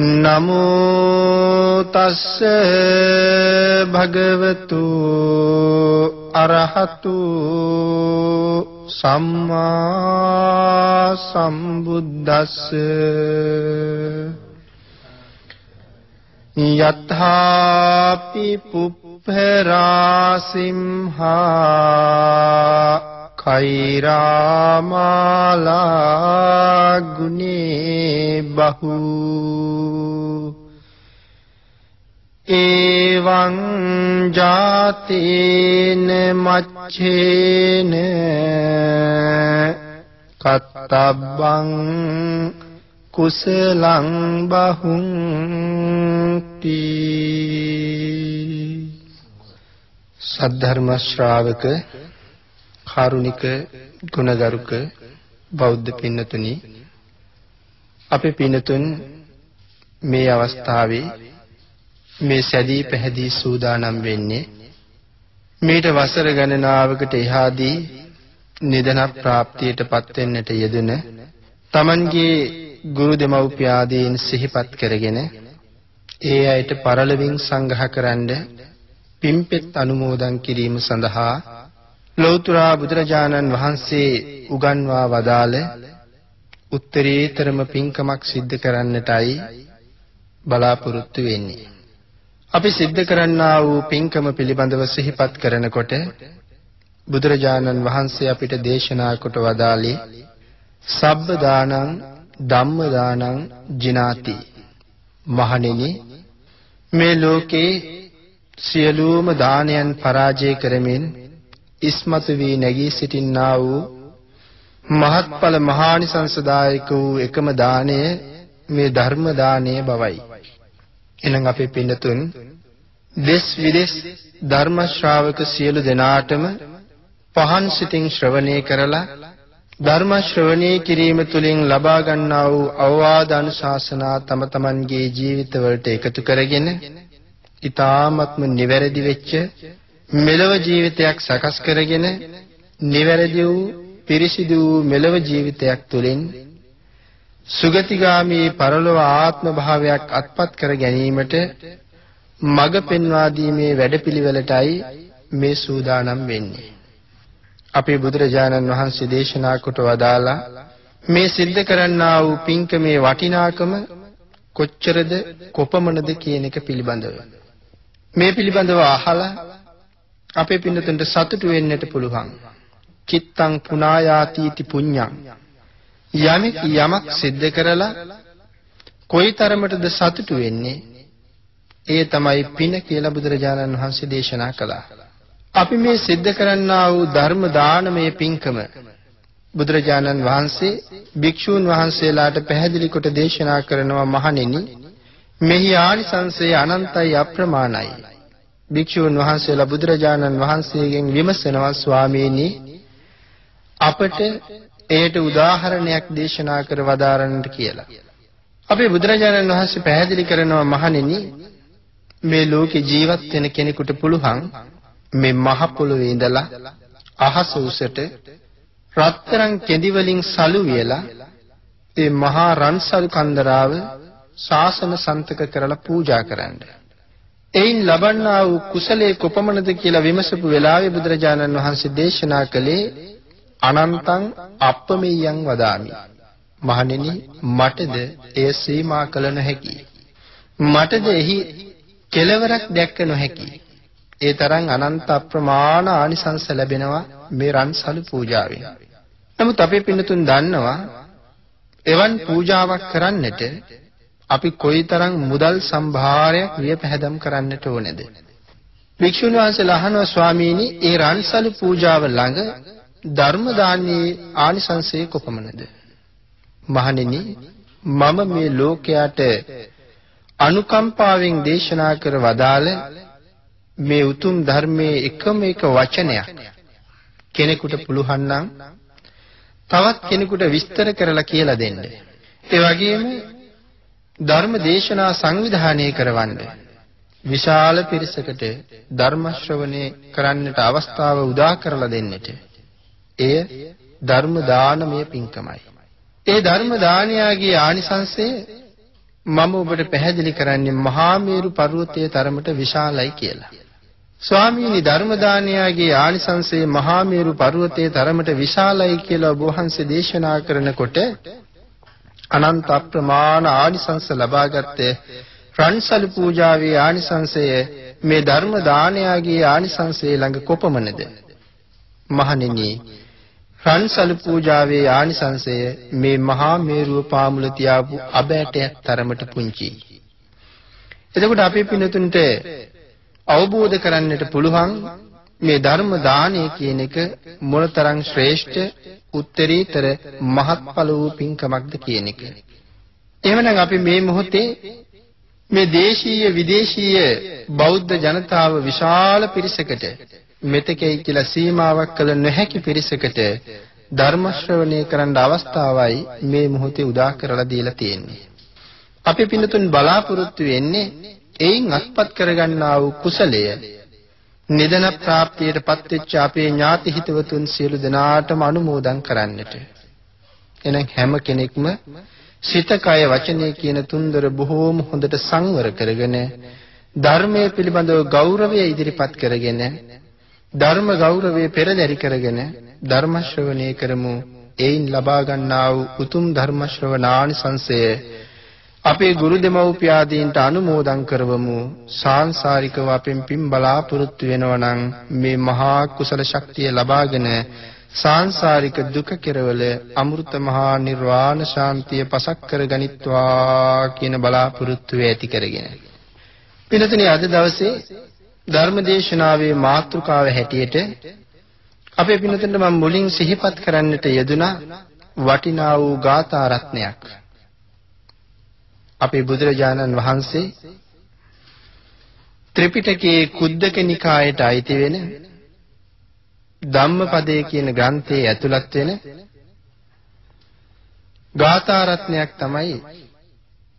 නමෝ තස්ස භගවතු අරහතු සම්මා සම්බුද්දස්ස යත්ථාපි පුප්පරාසිම්හා කෛරාමාලා ගුනේ බහු එවං ජාතේන මච්ඡේන කත්තබ්බං කුසලං බහුං තී සද්ධර්ම ශ්‍රාවක කාරුණික ගුණගරුක බෞද්ධ පින්නතුනි අපේ පින්නතුන් මේ අවස්ථාවේ මේ සැදී පැහැදී සූදානම් වෙන්නේ මේට වසර ගණනාවකට එහාදී නිදන ප්‍රාප්තියට පත්වෙන්නට යෙදෙන තමන්ගේ ගුරු දෙමව්පියාදීන් සිහිපත් කරගෙන ඒ අයට පරලවින් සංග්‍රහ කරන්න පිම්පෙත් අනුමෝදන් කිරීම සඳහා ලෞතුරා බුදුරජාණන් වහන්සේ උගන්වා වදාළ උත්තරීතරම පින්කමක් සිද්ධ කරන්නටයි බලාපොරොත්තු වෙන්නේ. අපි සිද්ධ කරන්නා වූ පින්කම පිළිබඳව සිහිපත් කරනකොට බුදුරජාණන් වහන්සේ අපිට දේශනා කොට වදාළේ සබ්බ දානං ධම්ම දානං ජිනාති මහණෙනි මේ ලෝකේ සියලුම දානයන් පරාජය කරමින් ඉස්මතු වී නැගී සිටින්නා වූ මහත්ඵල මහානිසංසදායක වූ එකම දාණය මේ ධර්ම දාණය බවයි. එහෙනම් අපේ පින්නතුන් දෙස් විදෙස් ධර්ම ශ්‍රාවක සියලු දෙනාටම පහන් සිතින් ශ්‍රවණය කරලා ධර්ම ශ්‍රවණය කිරීම තුළින් ලබා ගන්නා වූ අවවාද අනුශාසනා තම තමන්ගේ ජීවිතවලට එකතු කරගෙන ඊ타ත්ම නිවැරදි වෙච්ච මෙලව ජීවිතයක් සකස් කරගෙන නිවැරදි වූ පිරිසිදු වූ මෙලව ජීවිතයක් තුළින් සුගතිගාමී පරලොව ආත්ම භාවයක් අත්පත් කර ගැනීමට මඟ පෙන්වා දීමේ වැඩපිළිවෙලටයි මේ සූදානම් වෙන්නේ. අපේ බුදුරජාණන් වහන්සේ දේශනා කොට වදාලා මේ සිද්ධ කරන්නා වූ පින්කමේ වටිනාකම කොච්චරද කොපමණද කියන එක පිළිබඳව. මේ පිළිබඳව අහලා අපේ පින්නතුන්ට සතුටු වෙන්නට පුළුවන්. චිත්තං පුනායාතිති පුඤ්ඤං යමෙක් යමක් සිද්ධ කරලා කොයිතරමටද සතුටු වෙන්නේ ඒ තමයි පින කියලා බුදුරජාණන් වහන්සේ දේශනා කළා. අපි මේ සිද්ධ කරන්නා වූ ධර්ම දානමය පින්කම බුදුරජාණන් වහන්සේ භික්ෂූන් වහන්සේලාට පැහැදිලි කොට දේශනා කරනවා මහණෙනි මෙහි ආනිසංසය අනන්තයි අප්‍රමාණයි. භික්ෂූන් වහන්සේලා බුදුරජාණන් වහන්සේගෙන් විමසනවා ස්වාමීනි අපට එයට උදාහරණයක් දේශනා කර වදාරන්නට කියලා. අපේ බුදුරජාණන් වහන්සේ පැහැදිලි කරනවා මහණෙනි මේ ලෝකේ ජීවත් වෙන කෙනෙකුට පුළුවන් මේ මහ පොළොවේ ඉඳලා අහස උසට රත්තරන් කෙඳි වලින් සලු වියලා ඒ මහා රන්සල් කන්දරාව ශාසන සන්තක කරලා පූජා කරන්න. එයින් ලබන්නා වූ කුසලයේ කොපමණද කියලා විමසපු වෙලාවේ බුදුරජාණන් වහන්සේ දේශනා කළේ අනන්තං අප්පමෙය්‍යං වදාමි. මහණෙනි මටද එය සීමා කළ නොහැකි. මටද එහි කෙලවරක් දැක්ක නොහැකි. ඒ තරම් අනන්ත අප්‍රමාණ ආනිසංස ලැබෙනවා මේ රන්සලු පූජාවෙන්. නමුත් අපේ පින්නතුන් දන්නවා එවන් පූජාවක් කරන්නට අපි කොයිතරම් මුදල් සම්භාරයක් වියපැහැදම් කරන්නට ඕනේද? වික්ෂුන් වහන්සේලා අහනවා ස්වාමීනි, ඒ රන්සලු පූජාව ළඟ ධර්ම දානයේ ආනිසංසය කොපමණද? මහණෙනි, මම මේ ලෝකයට අනුකම්පාවෙන් දේශනා කර වදාළ මේ උතුම් ධර්මයේ එකම එක වචනයක් කෙනෙකුට පුළුවන් නම් තවත් කෙනෙකුට විස්තර කරලා කියලා දෙන්න. ඒ වගේම ධර්ම දේශනා සංවිධානය කරවන්න. විශාල පිරිසකට ධර්ම ශ්‍රවණය කරන්නට අවස්ථාව උදා කරලා දෙන්නට. එය ධර්ම දානමය පින්කමයි. ඒ ධර්ම දානයාගේ ආනිසංසය මම ඔබට පැහැදිලි කරන්නේ මහා මේරු පර්වතයේ තරමට විශාලයි කියලා. ස්වාමීනි ධර්ම දානයාගේ ආනිසංසයේ මහා මේරු පර්වතයේ තරමට විශාලයි කියලා ඔබ වහන්සේ දේශනා කරනකොට අනන්ත අප්‍රමාණ ආනිසංස ලබාගත්තේ රන්සලු පූජාවේ ආනිසංසය මේ ධර්ම දානයාගේ ආනිසංසයේ ළඟ කොපමණද මහණෙනි රන්සලු පූජාවේ ආනිසංසය මේ මහා මේරුව පාමුල තියාපු අබෑටයක් තරමට පුංචි. එතකොට අපි පිනතුන්ට අවබෝධ කරන්නට පුළුවන් මේ ධර්ම දානය කියන එක මොනතරම් ශ්‍රේෂ්ඨ උත්තරීතර මහත්ඵල වූ පින්කමක්ද කියන එක. එහෙමනම් අපි මේ මොහොතේ මේ දේශීය විදේශීය බෞද්ධ ජනතාව විශාල පිරිසකට මෙතෙකයි කියලා සීමාවක් කළ නොහැකි පිරිසකට ධර්ම ශ්‍රවණය කරන්න අවස්ථාවයි මේ මොහොතේ උදා කරලා දීලා තියෙන්නේ. අපි පින්නතුන් බලාපොරොත්තු වෙන්නේ එයින් අත්පත් කරගන්නා වූ කුසලය නිදන ප්‍රාප්තියට පත්වෙච්ච අපේ ඥාති හිතවතුන් සියලු දෙනාටම අනුමෝදන් කරන්නට. එහෙනම් හැම කෙනෙක්ම සිත කය වචනය කියන තුන්දර බොහෝම හොඳට සංවර කරගෙන ධර්මයේ පිළිබඳව ගෞරවය ඉදිරිපත් කරගෙන ධර්ම ගෞරවය පෙරදරි කරගෙන ධර්ම ශ්‍රවණය කරමු එයින් ලබා ගන්නා වූ උතුම් ධර්ම ශ්‍රවණානිසංසය අපේ ගුරු දෙමව්පියාදීන්ට අනුමෝදන් කරවමු. සාංශාරිකව අපෙන් පින් බලාපොරොත්තු වෙනවා නම් මේ මහා කුසල ශක්තිය ලබාගෙන සාංශාරික දුක කෙරවල අමෘත මහා නිර්වාණ ශාන්තිය පසක් කරගනිත්වා කියන බලාපොරොත්තු ඇති කරගෙන. පිනතුනි අද දවසේ ධර්මදේශනාවේ මාතෘකාව හැටියට අපේ පිනතුන්ට මම මුලින් සිහිපත් කරන්නට යෙදුනා වටිනා වූ ගාථා රත්නයක්. අපේ බුදුරජාණන් වහන්සේ ත්‍රිපිටකයේ කුද්දක නිකායට අයිති වෙන ධම්මපදයේ කියන ග්‍රන්ථයේ ඇතුළත් වෙන ගාථා රත්නයක් තමයි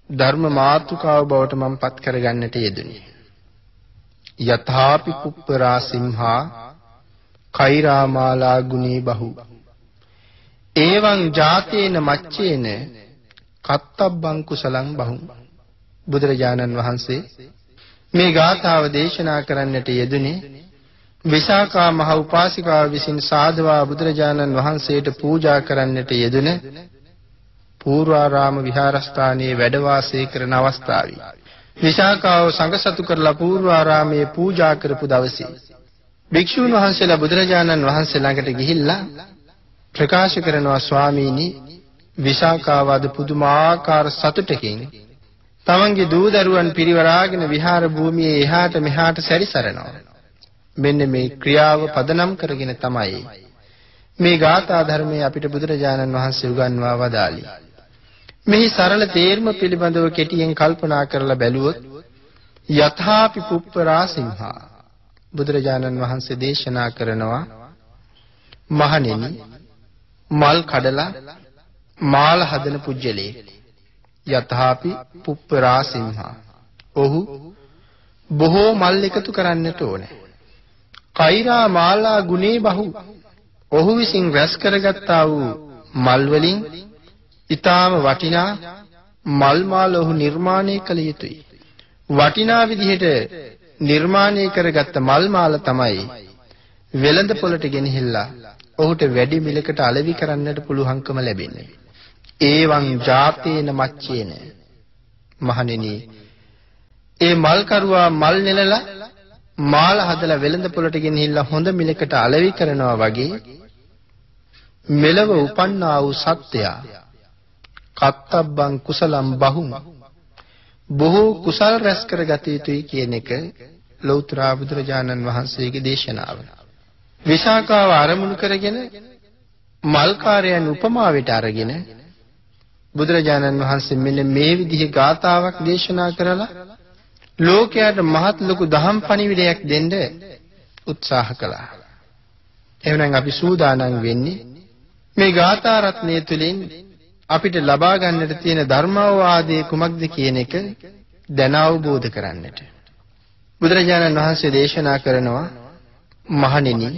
ධර්ම මාතෘකාව බවට මම පත් කරගන්නට යෙදුනේ. යථාපි කුප්පරා සිම්හා කෛරාමාලා ගුණී බහු එවං ජාතේන මච්චේන කත්තබ්බං කුසලං බහුම් බුදුරජාණන් වහන්සේ මේ ගාථාව දේශනා කරන්නට යෙදුනේ විසාකා මහ උපාසිකාව විසින් සාදවා බුදුරජාණන් වහන්සේට පූජා කරන්නට යෙදුන පූර්වාරාම විහාරස්ථානයේ වැඩ වාසය කරන අවස්ථාවේ. විසාකාව සංඝසතු කරලා පූර්වාරාමයේ පූජා කරපු දවසේ භික්ෂූන් වහන්සේලා බුදුරජාණන් වහන්සේ ළඟට ගිහිල්ලා ප්‍රකාශ කරනවා ස්වාමීනි විසාකාවාද පුදුමාකාර සතුටකින් තමන්ගේ දූ දරුවන් පිරිවරාගෙන විහාර භූමියේ එහාට මෙහාට සැරිසරනවා. මෙන්න මේ ක්‍රියාව පදනම් කරගෙන තමයි මේ ගාථා ධර්මයේ අපිට බුදුරජාණන් වහන්සේ උගන්වා වදාළි. මෙහි සරල තේර්ම පිළිබඳව කෙටියෙන් කල්පනා කරලා බැලුවොත් යථාපි පුප්පරා සිංහා බුදුරජාණන් වහන්සේ දේශනා කරනවා මහණෙනි මල් කඩලා මාල හදන පුජ්‍යලේ යතහාපි පුප්පරා සිංහා ඔහු බොහෝ මල් එකතු කරන්නට ඕනේ. කෛරා මාලා ගුණේ බහු. ඔහු විසින් රැස් කරගත්තා වූ මල් වලින් ඊටාම වටිනා මල් මාල ඔහු නිර්මාණය කළ යුතුයි. වටිනා විදිහට නිර්මාණය කරගත්ත මල් මාල තමයි වෙළඳ පොළට ගෙනහිල්ලා ඔහුට වැඩි මිලකට අලෙවි කරන්නට පුළුවන්කම ලැබෙන්නේ. ඒවං ජාතේන මච්චේන මහණෙනි ඒ මල් කරුවා මල් නෙලලා මාල හදලා වෙළඳ පොළට ගෙනහිල්ලා හොඳ මිලකට අලෙවි කරනවා වගේ මෙලව උපන්නා වූ සත්‍යයා කත්තබ්බං කුසලම් බහුම් බොහෝ කුසල් රැස් කරගත යුතුයි කියන එක ලෞතර බුදුරජාණන් වහන්සේගේ දේශනාව. විශාකාව ආරමුණු කරගෙන මල්කාරයන් උපමාවට අරගෙන බුදුරජාණන් වහන්සේ මෙන්න මේ විදිහේ ගාතාවක් දේශනා කරලා ලෝකයට මහත් ලොකු දහම් පණිවිඩයක් දෙන්න උත්සාහ කළා. එහෙනම් අපි සූදානම් වෙන්නේ මේ ගාථා රත්නය තුලින් අපිට ලබා ගන්නට තියෙන ධර්මාවාදයේ කුමක්ද කියන එක දැන අවබෝධ කරන්නට. බුදුරජාණන් වහන්සේ දේශනා කරනවා මහණෙනි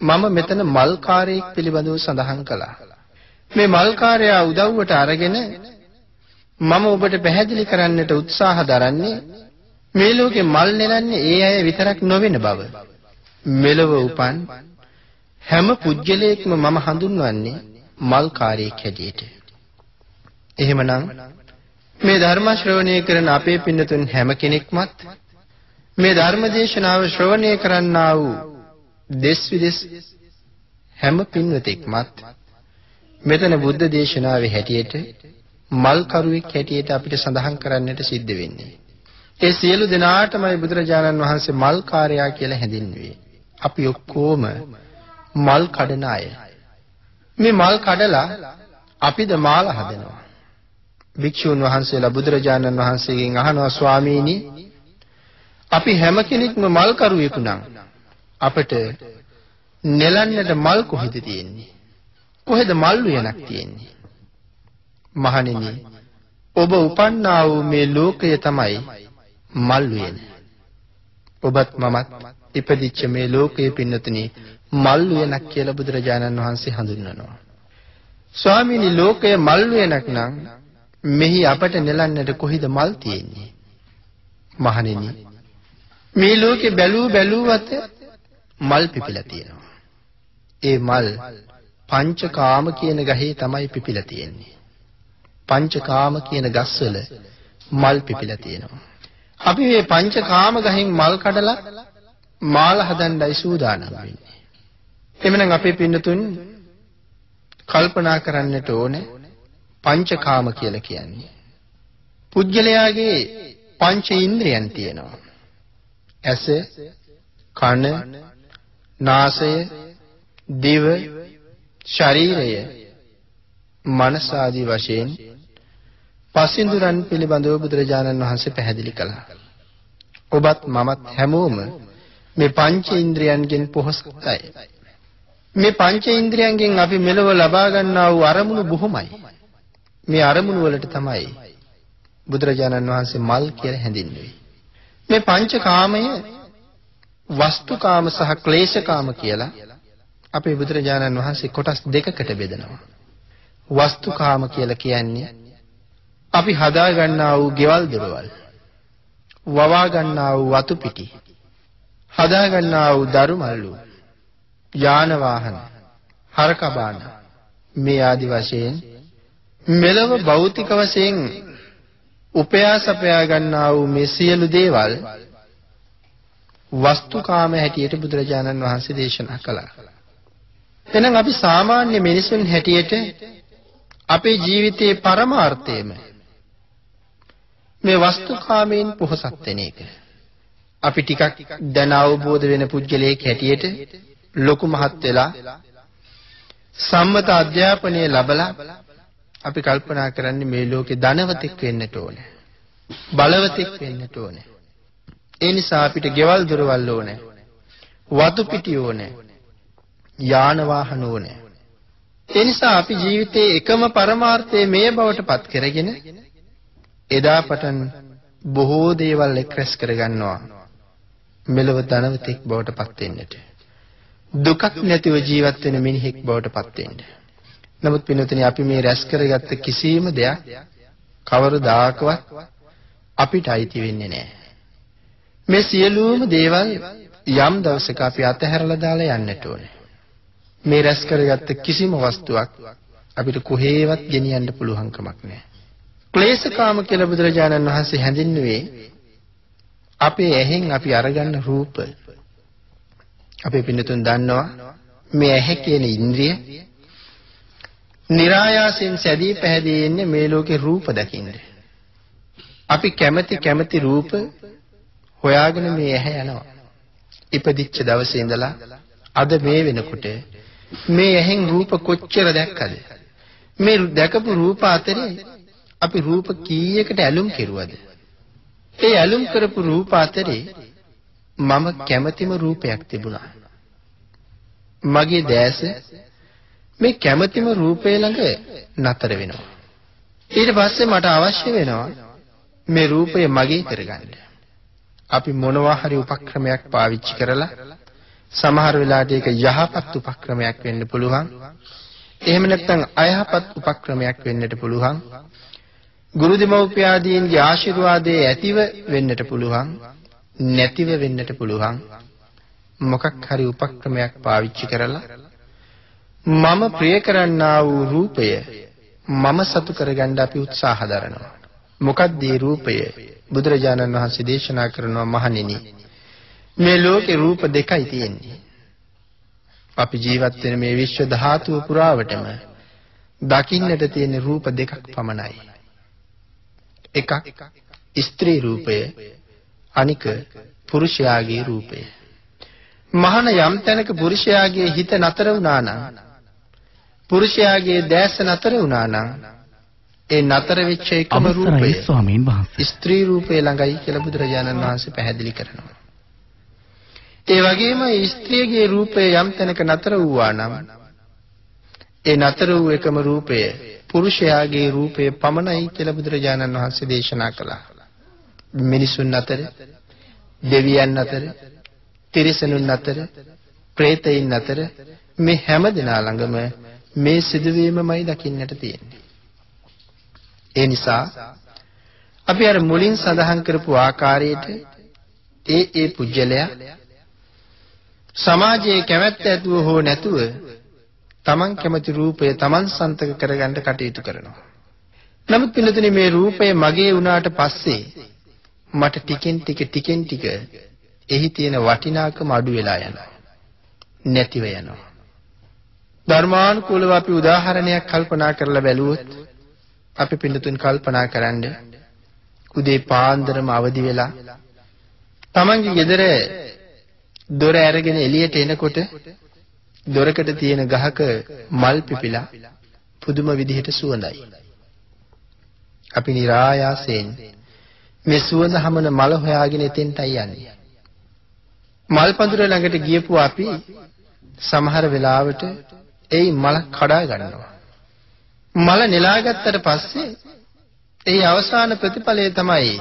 මම මෙතන මල්කාරයෙක් පිළිබඳව සඳහන් කළා. මේ මල්කාරයා උදව්වට අරගෙන මම ඔබට පැහැදිලි කරන්නට උත්සාහ දරන්නේ මේ ලෝකේ මල් නෙලන්නේ ඒ අය විතරක් නොවන බව. මෙලව උපන් හැම පුජ්‍යලයක්ම මම හඳුන්වන්නේ මල්කාරයෙක් හැටියට. එහෙමනම් මේ ධර්ම ශ්‍රවණය කරන අපේ පින්නතුන් හැම කෙනෙක්මත් මේ ධර්ම දේශනාව ශ්‍රවණය කරන්නා වූ දෙස් විදෙස් හැම පින්වතෙක්මත් මෙතන බුද්ධ දේශනාවේ හැටියට මල් කරුවෙක් හැටියට අපිට සඳහන් කරන්නට සිද්ධ වෙන්නේ. ඒ සියලු දෙනාටමයි බුදුරජාණන් වහන්සේ මල් කාර්යයා කියලා හැඳින්වුවේ. අපි ඔක්කොම මල් කඩන අය. මේ මල් කඩලා අපිද මාල හදනවා. භික්ෂුන් වහන්සේලා බුදුරජාණන් වහන්සේගෙන් අහනවා ස්වාමීනි අපි හැම කෙනෙක්ම මල් කරුවෙකු නම් අපට නෙලන්නට මල් කොහෙද තියෙන්නේ? කොහෙද මල් උයනක් තියෙන්නේ? මහණෙනි ඔබ උපන්නා වූ මේ ලෝකය තමයි මල් උයන. ඔබත් මමත් ඉපදිච්ච මේ ලෝකයේ පින්නතුනි මල් උයනක් කියලා බුදුරජාණන් වහන්සේ හඳුන්වනවා. ස්වාමීනි ලෝකය මල් උයනක් නම් මෙහි අපට නෙලන්නට කොහිද මල් තියෙන්නේ? මහණෙනි මේ ලෝකේ බැලූ බැලූවත මල් පිපිලා තියෙනවා. ඒ මල් පංචකාම කියන ගහේ තමයි පිපිලා තියෙන්නේ. පංචකාම කියන ගස්වල මල් පිපිලා තියෙනවා. අපි මේ පංචකාම ගහෙන් මල් කඩලා මාල හදන්නයි සූදානම් වෙන්නේ. එමනම් අපේ පින්නතුන් කල්පනා කරන්නට ඕනේ පංචකාම කියලා කියන්නේ. පුජ්‍යලයාගේ පංච ඉන්ද්‍රියන් තියෙනවා. ඇස, කන, නාසය, දිව, ශරීරය, මනස ආදී වශයෙන් පසින්දුරන් පිළිබඳව බුදුරජාණන් වහන්සේ පැහැදිලි කළා. ඔබත් මමත් හැමෝම මේ පංච ඉන්ද්‍රියන්ගෙන් පොහොසත්යි. මේ පංච ඉන්ද්‍රියන්ගෙන් අපි මෙලව ලබා ගන්නා වූ අරමුණු බොහොමයි. මේ අරමුණු වලට තමයි බුදුරජාණන් වහන්සේ මල් කියලා හැඳින්වුවේ. මේ පංචකාමය වස්තුකාම සහ ක්ලේශකාම කියලා අපේ බුදුරජාණන් වහන්සේ කොටස් දෙකකට බෙදනවා. වස්තුකාම කියලා කියන්නේ අපි හදා ගන්නා වූ ගෙවල් දොරවල් වවා ගන්නා වූ වතු පිටි හදා ගන්නා වූ දරු මල්ලු යාන වාහන හරකබාන මේ ආදි වශයෙන් මෙලව භෞතික වශයෙන් උපයා සපයා ගන්නා වූ මේ සියලු දේවල් වස්තුකාම හැටියට බුදුරජාණන් වහන්සේ දේශනා කළා. එහෙනම් අපි සාමාන්‍ය මිනිසුන් හැටියට අපේ ජීවිතයේ පරමාර්ථයම මේ වස්තුකාමයෙන් පොහසත් වෙන එක. අපි ටිකක් දැන අවබෝධ වෙන පුජ්‍යලයක් හැටියට ලොකු මහත් වෙලා සම්මත අධ්‍යාපනය ලැබලා අපි කල්පනා කරන්නේ මේ ලෝකේ ධනවතෙක් වෙන්නට ඕනේ. බලවතෙක් වෙන්නට ඕනේ. ඒ නිසා අපිට ගෙවල් දොරවල් ඕනේ. වතු පිටි ඕනේ. යාන වාහන ඕනේ. ඒ නිසා අපි ජීවිතයේ එකම පරමාර්ථය මේ බවට පත් කරගෙන එදා පටන් බොහෝ දේවල් එක්රැස් කරගන්නවා. මෙලව ධනවතෙක් බවට පත් වෙන්නට. දුකක් නැතිව ජීවත් වෙන මිනිහෙක් බවට පත් වෙන්න. නමුත් පින්වතුනි අපි මේ රැස් කරගත්ත කිසිම දෙයක් කවරදාකවත් අපිට අයිති වෙන්නේ නැහැ. මේ සියලුම දේවල් යම් දවසක අපි අතහැරලා දාලා යන්නට ඕනේ. මේ රැස් කරගත්ත කිසිම වස්තුවක් අපිට කොහේවත් ගෙනියන්න පුළුවන් කමක් නැහැ. ක්ලේශකාම කියලා බුදුරජාණන් වහන්සේ හැඳින්වුවේ අපේ ඇහෙන් අපි අරගන්න රූප. අපේ පින්නතුන් දන්නවා මේ ඇහැ කියන ඉන්ද්‍රිය નિરાයාසයෙන් සැදී පැහැදී ඉන්නේ මේ ලෝකේ රූප දකින්න. අපි කැමති කැමති රූප හොයාගෙන මේ ඇහැ යනවා. ඉපදිච්ච දවසේ ඉඳලා අද මේ වෙනකොට මේ ඇහෙන් රූප කොච්චර දැක්කද? මේ දැකපු රූප අතරේ අපි රූප කීයකට ඇලුම් කෙරුවද? ඒ ඇලුම් කරපු රූප අතරේ මම කැමතිම රූපයක් තිබුණා. මගේ දැස මේ කැමතිම රූපය ළඟ නතර වෙනවා. ඊට පස්සේ මට අවශ්‍ය වෙනවා මේ රූපය මගේ කරගන්න. අපි මොනවා හරි උපක්‍රමයක් පාවිච්චි කරලා සමහර වෙලාවට ඒක යහපත් උපක්‍රමයක් වෙන්න පුළුවන්. එහෙම නැත්නම් අයහපත් උපක්‍රමයක් වෙන්නට පුළුවන්. ගුරු දෙමව්පියාදීන්ගේ ආශිර්වාදයේ ඇතිව වෙන්නට පුළුවන්. නැතිව වෙන්නට පුළුවන්. මොකක් හරි උපක්‍රමයක් පාවිච්චි කරලා මම ප්‍රිය කරන්නා වූ රූපය මම සතු කරගන්න අපි උත්සාහ දරනවා. මොකක්ද මේ රූපය? බුදුරජාණන් වහන්සේ දේශනා කරනවා මහණෙනි. මේ ලෝකේ රූප දෙකයි තියෙන්නේ. අපි ජීවත් වෙන මේ විශ්ව ධාතුව පුරාවටම දකින්නට තියෙන රූප දෙකක් පමණයි. එකක් ස්ත්‍රී රූපය අනික පුරුෂයාගේ රූපය. මහාන යම් තැනක පුරුෂයාගේ හිත නතර වුණා නම් පුරුෂයාගේ දැස නතර වුණා නම් ඒ නතර වෙච්ච එකම රූපය ස්ත්‍රී රූපය ළඟයි කියලා බුදුරජාණන් වහන්සේ පැහැදිලි කරනවා. ඒ වගේම ස්ත්‍රියගේ රූපය යම් තැනක නතර වූවා නම් ඒ නතර වූ එකම රූපය පුරුෂයාගේ රූපය පමණයි කියලා බුදුරජාණන් වහන්සේ දේශනා කළා. මිනිසුන් අතර, දෙවියන් අතර, තිරිසනුන් අතර, പ്രേතයින් අතර මේ හැම දෙනා ළඟම මේ සිදුවීමමයි දකින්නට තියෙන්නේ. ඒ නිසා අපි අර මුලින් සඳහන් කරපු ආකාරයට ඒ ඒ පුජ්‍යලයා සමාජයේ කැමැත්ත ඇතුව හෝ නැතුව තමන් කැමති රූපය තමන් සන්තක කරගන්න කටයුතු කරනවා. නමුත් පිළිතුරේ මේ රූපය මගේ වුණාට පස්සේ මට ටිකෙන් ටික ටිකෙන් ටික එහි තියෙන වටිනාකම අඩු වෙලා යනවා. නැතිව යනවා. ධර්මානුකූලව අපි උදාහරණයක් කල්පනා කරලා බැලුවොත් අපි පිළිතුන් කල්පනා කරන්න උදේ පාන්දරම අවදි වෙලා තමන්ගේ ගෙදර දොර ඇරගෙන එළියට එනකොට දොරකට තියෙන ගහක මල් පිපිලා පුදුම විදිහට සුවඳයි. අපි નિરાයාසයෙන් මේ සුවඳ හමන මල හොයාගෙන එතෙන්ටයි යන්නේ. මල් පඳුර ළඟට ගියපු අපි සමහර වෙලාවට ඒ මල කඩා ගන්නවා. මල නෙලාගත්තට පස්සේ ඒ අවසාන ප්‍රතිඵලය තමයි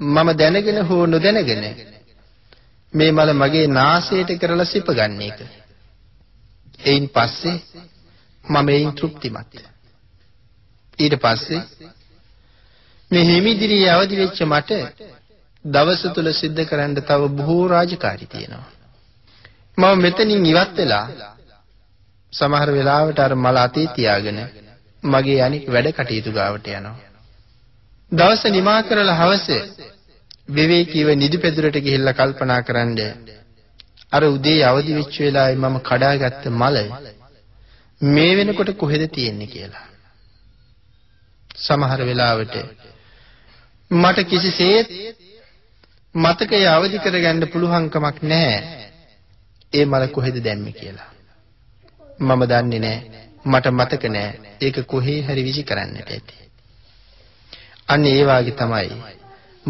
මම දැනගෙන හෝ නොදැනගෙන මේ මල මගේ නාසයට කරලා සිප ගන්න එක. එයින් පස්සේ මම එයින් තෘප්තිමත්. ඊට පස්සේ මේ හිමිදිරියේ අවදි වෙච්ච මට දවස තුල සිද්ධ කරන්න තව බොහෝ රාජකාරි තියෙනවා. මම මෙතනින් ඉවත් වෙලා සමහර වෙලාවට අර මල අතේ තියාගෙන මගේ අනික් වැඩ කටයුතු ගාවට යනවා. දවස නිමා කරලා හවස විවේකීව නිදිපෙදුරට ගිහිල්ලා කල්පනා කරන්න අර උදේ අවදි වෙච්ච වෙලාවේ මම කඩාගත්ත මල මේ වෙනකොට කොහෙද තියෙන්නේ කියලා. සමහර වෙලාවට මට කිසිසේත් මතකය අවදි කරගන්න පුළුවන්කමක් නැහැ. ඒ මල කොහෙද දැම්මේ කියලා. මම දන්නේ නැහැ. මට මතක නැහැ. ඒක කොහේ හරි විසි කරන්නට ඇති. අන්න ඒ වාගේ තමයි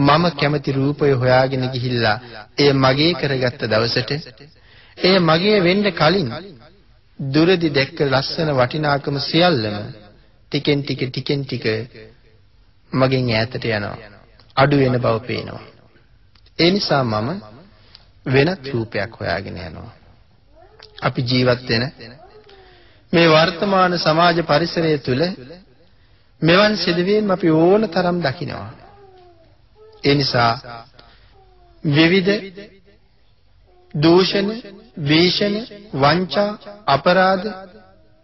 මම කැමති රූපය හොයාගෙන ගිහිල්ලා එය මගේ කරගත්ත දවසට එය මගේ වෙන්න කලින් දුරදි දැක්ක ලස්සන වටිනාකම සියල්ලම ටිකෙන් ටික ටිකෙන් ටික මගෙන් ඈතට යනවා. අඩු වෙන බව පේනවා. ඒ නිසා මම වෙනත් රූපයක් හොයාගෙන යනවා. අපි ජීවත් වෙන මේ වර්තමාන සමාජ පරිසරය තුළ මෙවන් සිදුවීම් අපි ඕන තරම් දකිනවා. ඒ නිසා විවිධ දූෂණ, වේෂණ, වංචා, අපරාධ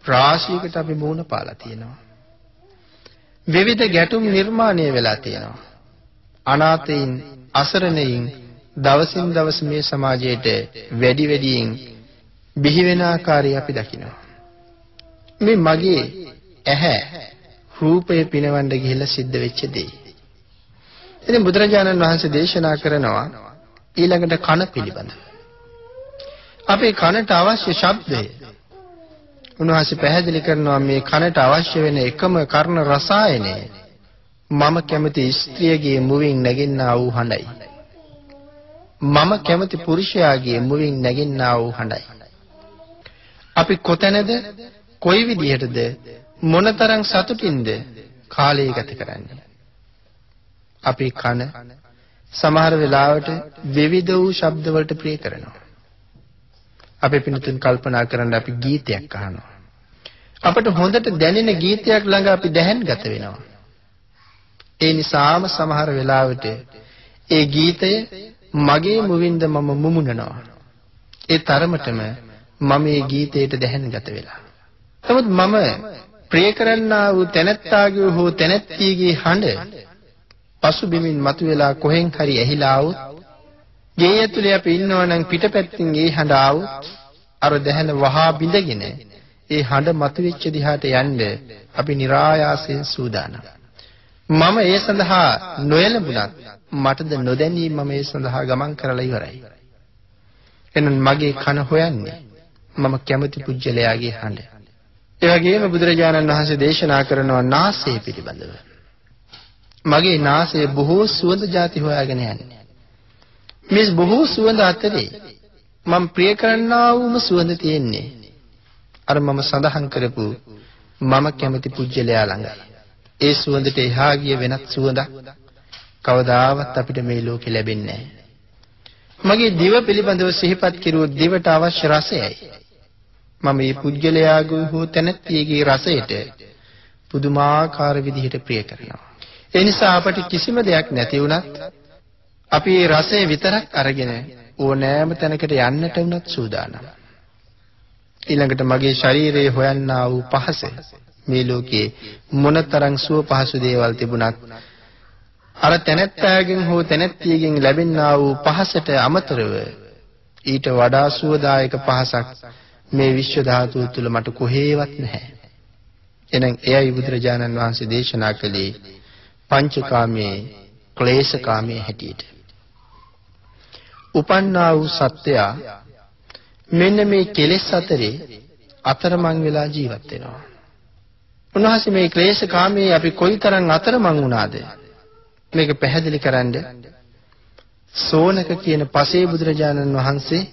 රාශියකට අපි මුහුණ පාලා තියෙනවා. විවිධ ගැටුම් නිර්මාණය වෙලා තියෙනවා. අනාථයින්, අසරණයින් දවසින් දවස මේ සමාජයට වැඩි වැඩියෙන් බිහි වෙන ආකාරය අපි දකිනවා. මේ මගේ ඇහැ රූපය පිනවන්න ගිහිල්ලා සිද්ධ වෙච්ච දෙයි. ඉතින් බුදුරජාණන් වහන්සේ දේශනා කරනවා ඊළඟට කන පිළිබඳ. අපේ කනට අවශ්‍ය ශබ්දය උන්වහන්සේ පැහැදිලි කරනවා මේ කනට අවශ්‍ය වෙන එකම කර්ණ රසායනය මම කැමති ස්ත්‍රියගේ මුවින් නැගෙන්නා වූ හඬයි. මම කැමති පුරුෂයාගේ මුවින් නැගෙන්නා වූ හඬයි. අපි කොතැනද කොයි විදිහටද මොනතරම් සතුටින්ද කාලය ගත කරන්නේ. අපි කන සමහර වෙලාවට විවිධ වූ ශබ්ද වලට ප්‍රිය කරනවා. අපි පිටුතුන් කල්පනා කරන්න අපි ගීතයක් අහනවා. අපට හොඳට දැනෙන ගීතයක් ළඟ අපි දැහැන්ගත වෙනවා. ඒ නිසාම සමහර වෙලාවට ඒ ගීතය මගේ මුවින්ද මම මුමුණනවා. ඒ තරමටම මම මේ ගීතයට දැහැන්ගත වෙලා. නමුත් මම ප්‍රිය කරන්නා වූ තැනැත්තාගේ හෝ තැනැත්තියගේ හඬ පසුබිමින් මතුවලා කොහෙන් හරි ඇහිලා આવුත් ගේ ඇතුලේ අපි ඉන්නවනම් පිටපැත්තෙන් ඒ හඬ આવුත් අර දැහන වහා බිඳගෙන ඒ හඬ මතුවෙච්ච දිහාට යන්න අපි નિરાයාසයෙන් සූදානම්. මම ඒ සඳහා නොයලඹුණත් මටද නොදැනී මම ඒ සඳහා ගමන් කරලා ඉවරයි. එහෙනම් මගේ කන හොයන්නේ මම කැමති පුජ්‍යලයාගේ හඬ. ඒ වගේම බුදුරජාණන් වහන්සේ දේශනා කරනවා නාසය පිළිබඳව. මගේ නාසය බොහෝ සුවඳ ಜಾති හොයාගෙන යන්නේ. මේ බොහෝ සුවඳ අතරේ මම ප්‍රිය කරන්නා වූම සුවඳ තියෙන්නේ. අර මම සඳහන් කරපු මම කැමති පුජ්‍යලයා ළඟයි. ඒ සුවඳට එහා ගිය වෙනත් සුවඳක් කවදාවත් අපිට මේ ලෝකේ ලැබෙන්නේ නැහැ. මගේ දිව පිළිබඳව සිහිපත් කෙරුවොත් දිවට අවශ්‍ය රසයයි. මම මේ පුජ්‍යලයාගේ හෝ තැනැත්තියගේ රසයට පුදුමාකාර විදිහට ප්‍රිය කරනවා. ඒ නිසා අපට කිසිම දෙයක් නැති වුණත් අපි මේ රසය විතරක් අරගෙන ඕනෑම තැනකට යන්නට වුණත් සූදානම්. ඊළඟට මගේ ශරීරයේ හොයන්නා වූ පහස මේ ලෝකේ මොනතරම් සුව පහසු දේවල් තිබුණත් අර තැනැත්තාගෙන් හෝ තැනැත්තියගෙන් ලැබෙන්නා වූ පහසට අමතරව ඊට වඩා සුවදායක පහසක් මේ විශ්ව ධාතුව තුල මට කොහේවත් නැහැ. එහෙනම් එයයි බුදුරජාණන් වහන්සේ දේශනා කළේ පංචකාමයේ ක්ලේශකාමයේ හැටියට. උපන්නා වූ සත්‍යයා මෙන්න මේ කෙලෙස් අතරේ අතරමං වෙලා ජීවත් වෙනවා. උන්වහන්සේ මේ ක්ලේශකාමයේ අපි කොයිතරම් අතරමං වුණාද? මේක පැහැදිලි කරන්න සෝනක කියන පසේ බුදුරජාණන් වහන්සේ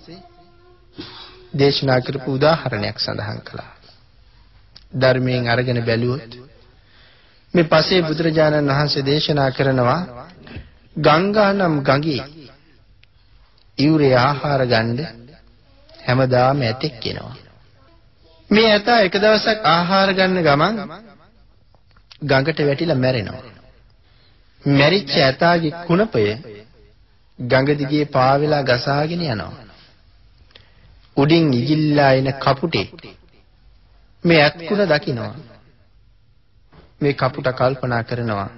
දේශනා කරපු උදාහරණයක් සඳහන් කළා. ධර්මයෙන් අරගෙන බැලුවොත් මේ පසේ බුදුරජාණන් වහන්සේ දේශනා කරනවා ගංගා නම් ගඟේ ඉවුරේ ආහාර ගන්න හැමදාම ඇතෙක් එනවා. මේ ඇතා එක දවසක් ආහාර ගන්න ගමන් ගඟට වැටිලා මැරෙනවා. මැරිච්ච ඇතාගේ කුණපය ගඟ දිගේ පාවෙලා ගසාගෙන යනවා. උඩින් ඉගිල්ලා එන කපුටේ මේ ඇත්කුණ දකිනවා. මේ කපුට කල්පනා කරනවා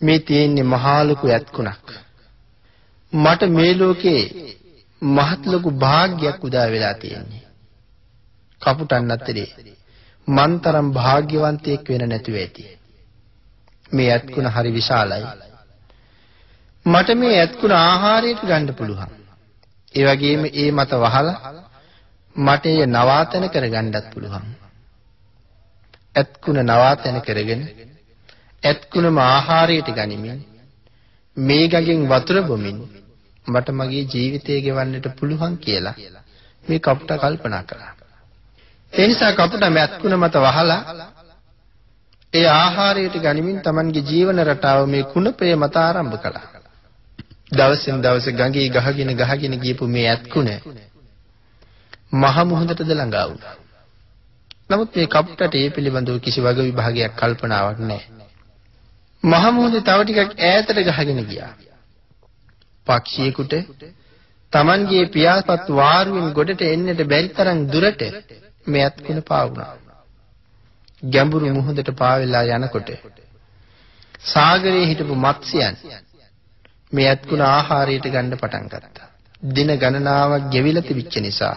මේ තියෙන්නේ මහා ලොකු ඇත්කුණක්. මට මේ ලෝකේ මහත් ලොකු භාග්යක් උදා වෙලා තියෙන්නේ. කපුටන් අතරේ මන්තරම් භාග්‍යවන්තයෙක් වෙන නැතුව ඇති. මේ ඇත්කුණ හරි විශාලයි. මට මේ ඇත්කුණ ආහාරයට ගන්න පුළුවන්. ඒ වගේම ඒ මත වහලා මට එය නවාතන කරගන්නත් පුළුවන්. ඇත්කුණ නවාතන කරගෙන ඇත්කුණම ආහාරයට ගනිමින් මේ ගඟෙන් වතුර බොමින් මට මගේ ජීවිතය ගෙවන්නට පුළුවන් කියලා මේ කපුට කල්පනා කළා. ඒ නිසා කපුට මැත්කුණ මත වහලා ඒ ආහාරයට ගනිමින් Tamanගේ ජීවන රටාව මේ කුණපය මත ආරම්භ කළා. දවසින් දවස ගඟේ ගහගෙන ගහගෙන ගියපු මේ ඇත්කුණ මහ මුහුදටද ළඟා වුණා. නමුත් මේ කපුටට ඒ පිළිබඳව කිසි වග විභාගයක් කල්පනාවක් නැහැ. මහ මුහුදේ තව ටිකක් ඈතට ගහගෙන ගියා. පක්ෂියෙකුට Tamanගේ පියාපත් වාරුවෙන් ගොඩට එන්නට බැරි තරම් දුරට මෙයත් කුණ පාවුණා. ගැඹුරු මුහුදට පාවෙලා යනකොට සාගරයේ හිටපු මත්ස්‍යයන් මෙයත් කුණ ආහාරයට ගන්න පටන් ගත්තා. දින ගණනාවක් ගෙවිලා තිබිච්ච නිසා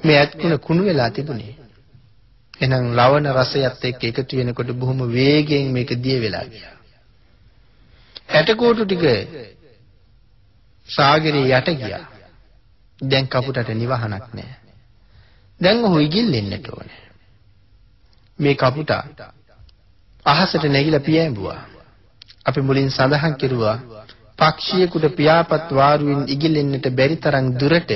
මෙයත් කුණ කුණු වෙලා තිබුණේ. එහෙනම් ලවණ රසයත් එක්ක එකතු වෙනකොට බොහොම වේගයෙන් මේක දිය වෙලා ගියා. ඇටකොටු ටික සාගරේ යට ගියා. දැන් කපුටට නිවහනක් නැහැ. දැන් ඔහු ඉගිල්ලෙන්නට ඕනේ. මේ කපුටා අහසට නැගිලා පියෑඹුවා. අපි මුලින් සඳහන් කෙරුවා පක්ෂියෙකුට පියාපත් වාරුවෙන් ඉගිලෙන්නට බැරි තරම් දුරට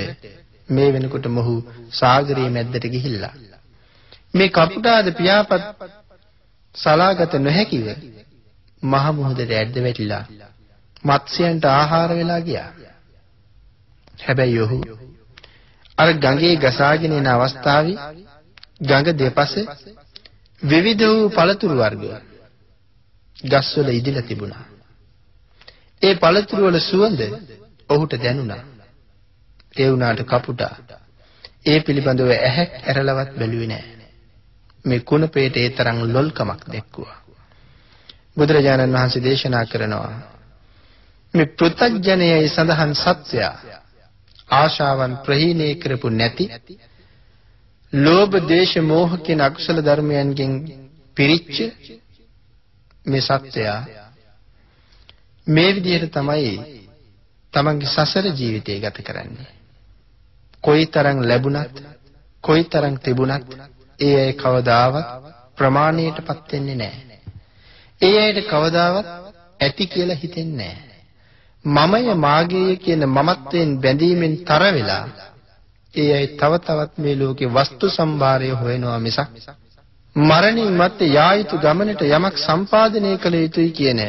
මේ වෙනකොට මොහු සාගරයේ මැද්දට ගිහිල්ලා මේ කපුටාද පියාපත් සලාගත නොහැකිව මහ මුහුදට ඇද්ද වැටිලා මත්ස්‍යයන්ට ආහාර වෙලා ගියා. හැබැයි ඔහු අර ගඟේ ගසාගෙන එන අවස්ථාවේ ගඟ දෙපස විවිධ වූ පළතුරු වර්ග ගස්වල ඉදිලා තිබුණා. ඒ පළතුරු වල සුවඳ ඔහුට දැනුණා. ඒ වුණාට කපුටා ඒ පිළිබඳව ඇහැක් ඇරලවත් බැලුවේ නැහැ. මේ කුණපේට ඒ තරම් ලොල්කමක් දැක්කුවා. බුදුරජාණන් වහන්සේ දේශනා කරනවා මේ පෘථග්ජනයයි සඳහන් සත්‍යය ආශාවන් ප්‍රහීණය කරපු නැති ලෝභ දේශ මෝහ කියන අකුසල ධර්මයන්ගෙන් පිරිච්ච මේ සත්‍යය මේ විදිහට තමයි තමන්ගේ සසර ජීවිතය ගත කරන්නේ. කොයිතරම් ලැබුණත් කොයිතරම් තිබුණත් ඒ අය කවදාවත් ප්‍රමාණයටපත් වෙන්නේ නැහැ. ඒ අයට කවදාවත් ඇති කියලා හිතෙන්නේ නැහැ. මමය මාගේය කියන මමත්වයෙන් බැඳීමෙන් තර වෙලා ඒ අය තව තවත් මේ ලෝකේ වස්තු සම්භාරය හොයනවා මිසක් මරණින් මත්තේ යා යුතු ගමනට යමක් සම්පාදනය කළ යුතුයි කියන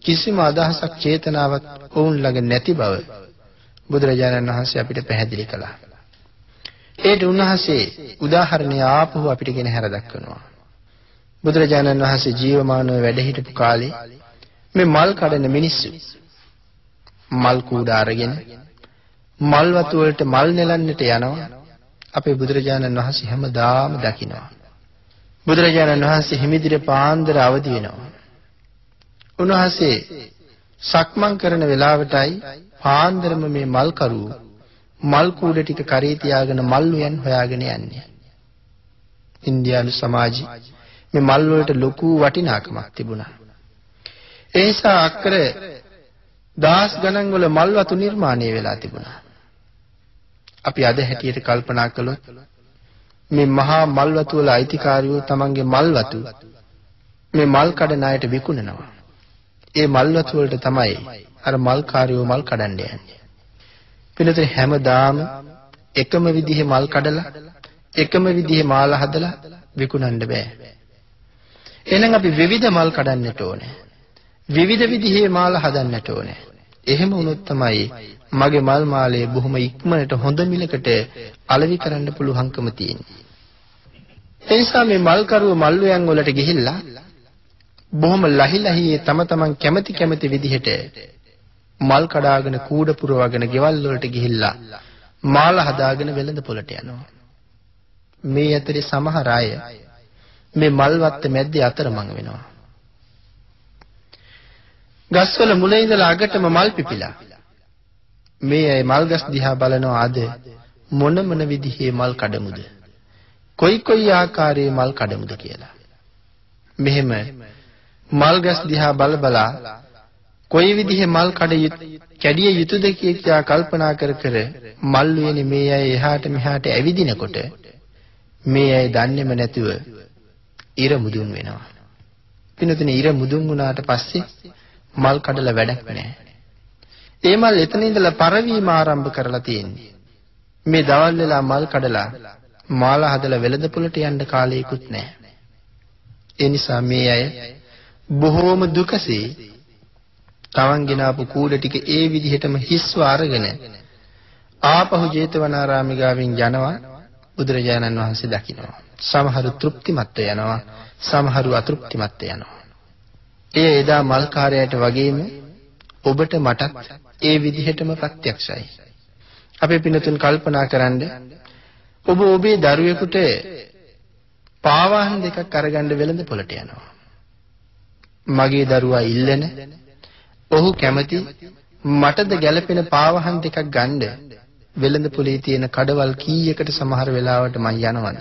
කිසිම අදහසක් චේතනාවක් ඔවුන් ළඟ නැති බව බුදුරජාණන් වහන්සේ අපිට පැහැදිලි කළා. ඒට උන්වහන්සේ උදාහරණය ආපහු අපිට ගෙන හැර දක්වනවා. බුදුරජාණන් වහන්සේ ජීවමානව වැඩ හිටපු කාලේ මේ මල් කඩන මිනිස්සු මල් කූඩ අරගෙන මල් වතු වලට මල් නෙලන්නට යනවා අපේ බුදුරජාණන් වහන්සේ හැමදාම දකිනවා. බුදුරජාණන් වහන්සේ හිමිදිර පාන්දර අවදි වෙනවා. උන්වහන්සේ සක්මන් කරන වෙලාවටයි පාන්දරම මේ මල් කරුවෝ මල් කූඩ ටික කරේ තියාගෙන මල් උයන් හොයාගෙන යන්නේ. ඉන්දියානු සමාජයේ මේ මල් වලට ලොකු වටිනාකමක් තිබුණා. ඒ නිසා අක්කර දහස් ගණන් වල මල් වතු නිර්මාණය වෙලා තිබුණා. අපි අද හැටියට කල්පනා කළොත් මේ මහා මල් වතු වල අයිතිකාරයෝ තමන්ගේ මල් වතු මේ මල් කඩන අයට විකුණනවා. ඒ මල් වතු වලට තමයි අර මල් කාර්යෝ මල් කඩන්න යන්නේ. පිළිතුරු හැමදාම එකම විදිහේ මල් කඩලා එකම විදිහේ මාල හදලා විකුණන්න බෑ. එහෙනම් අපි විවිධ මල් කඩන්නට ඕනේ. විවිධ විදිහේ මාල හදන්නට ඕනේ. එහෙම වුණොත් තමයි මගේ මල් මාලය බොහොම ඉක්මනට හොඳ මිලකට අලෙවි කරන්න පුළුවන්කම තියෙන්නේ. ඒ නිසා මේ මල් කරුව මල් වයන් වලට ගිහිල්ලා බොහොම ලහි ලහියේ තම තමන් කැමති කැමති විදිහට මල් කඩාගෙන කූඩ පුරවගෙන ගෙවල් වලට ගිහිල්ලා මාල හදාගෙන වෙළඳ පොළට යනවා. මේ ඇතරේ සමහර අය මේ මල් වත්තේ මැද්දේ අතරමං වෙනවා. ගස්වල මුල ඉඳලා අගටම මල් පිපිලා. මේ අය මල් ගස් දිහා බලනවා අද මොන මොන විදිහේ මල් කඩමුද? කොයි කොයි ආකාරයේ මල් කඩමුද කියලා. මෙහෙම මල් ගස් දිහා බල බලා කොයි විදිහේ මල් කඩ කැඩිය යුතුද කියලා කල්පනා කර කර මල් වේනේ මේ අය එහාට මෙහාට ඇවිදිනකොට මේ අය දන්නේම නැතුව ඉර මුදුන් වෙනවා. පිනතුනේ ඉර මුදුන් වුණාට පස්සේ මල් කඩලා වැඩක් නැහැ. ඒ මල් එතන ඉඳලා පරවීම ආරම්භ කරලා තියෙන්නේ. මේ දවල් වෙලා මල් කඩලා මාලා හදලා වෙළඳ පොළට යන්න කාලයකුත් නැහැ. ඒ නිසා මේ අය බොහෝම දුකසේ තමන් ගෙනාපු කූඩ ටික ඒ විදිහටම හිස්ව අරගෙන ආපහු ජේතවනාරාමී ගාවින් යනවා බුදුරජාණන් වහන්සේ දකිනවා. සමහරු තෘප්තිමත්ව යනවා සමහරු අතෘප්තිමත්ව යනවා. එය එදා මල්කාරයට වගේම ඔබට මටත් ඒ විදිහටම ප්‍රත්‍යක්ෂයි. අපේ පිනතුන් කල්පනා කරන්න ඔබ ඔබේ දරුවෙකුට පාවාහන් දෙකක් අරගන්න වෙළඳ පොළට යනවා. මගේ දරුවා ඉල්ලන ඔහු කැමති මටද ගැළපෙන පාවහන් දෙකක් ගන්න වෙළඳ පොලේ තියෙන කඩවල් කීයකට සමහර වෙලාවට මං යනවද?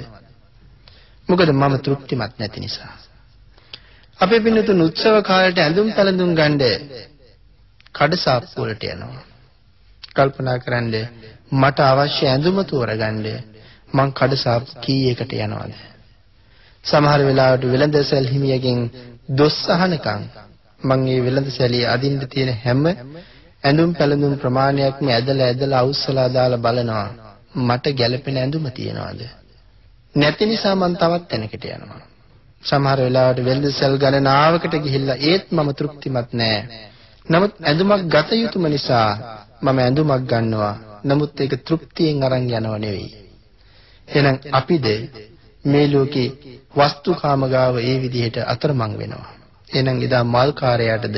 මොකද මම තෘප්තිමත් නැති නිසා. අපේ පින්නතුන් උත්සව කාලයට ඇඳුම් පැළඳුම් ගන්න කඩසාප්පු වලට යනවා. කල්පනා කරන්න මට අවශ්‍ය ඇඳුම තෝරගන්න මං කඩසාප් කීයකට යනවද? සමහර වෙලාවට වෙළඳසැල් හිමියගෙන් දොස් අහනකම් මං මේ වෙළඳසැලිය අදින්න තියෙන හැම ඇඳුම් පැළඳුම් ප්‍රමාණයක්ම ඇදලා ඇදලා අවුස්සලා දාලා බලනවා. මට ගැළපෙන ඇඳුම තියනවාද? නැති නිසා මං තවත් තැනකට යනවා. සමහර වෙලාවට වෙළඳසැල් ගණනාවකට ගිහිල්ලා ඒත් මම තෘප්තිමත් නෑ. නමුත් ඇඳුමක් ගත යුතුම නිසා මම ඇඳුමක් ගන්නවා. නමුත් ඒක තෘප්තියෙන් අරන් යනව නෙවෙයි. එහෙනම් අපිද මේ ලෝකේ වස්තුකාමගාව ඒ විදිහට අතරමං වෙනවා. එහෙනම් එදා මල්කාරයාටද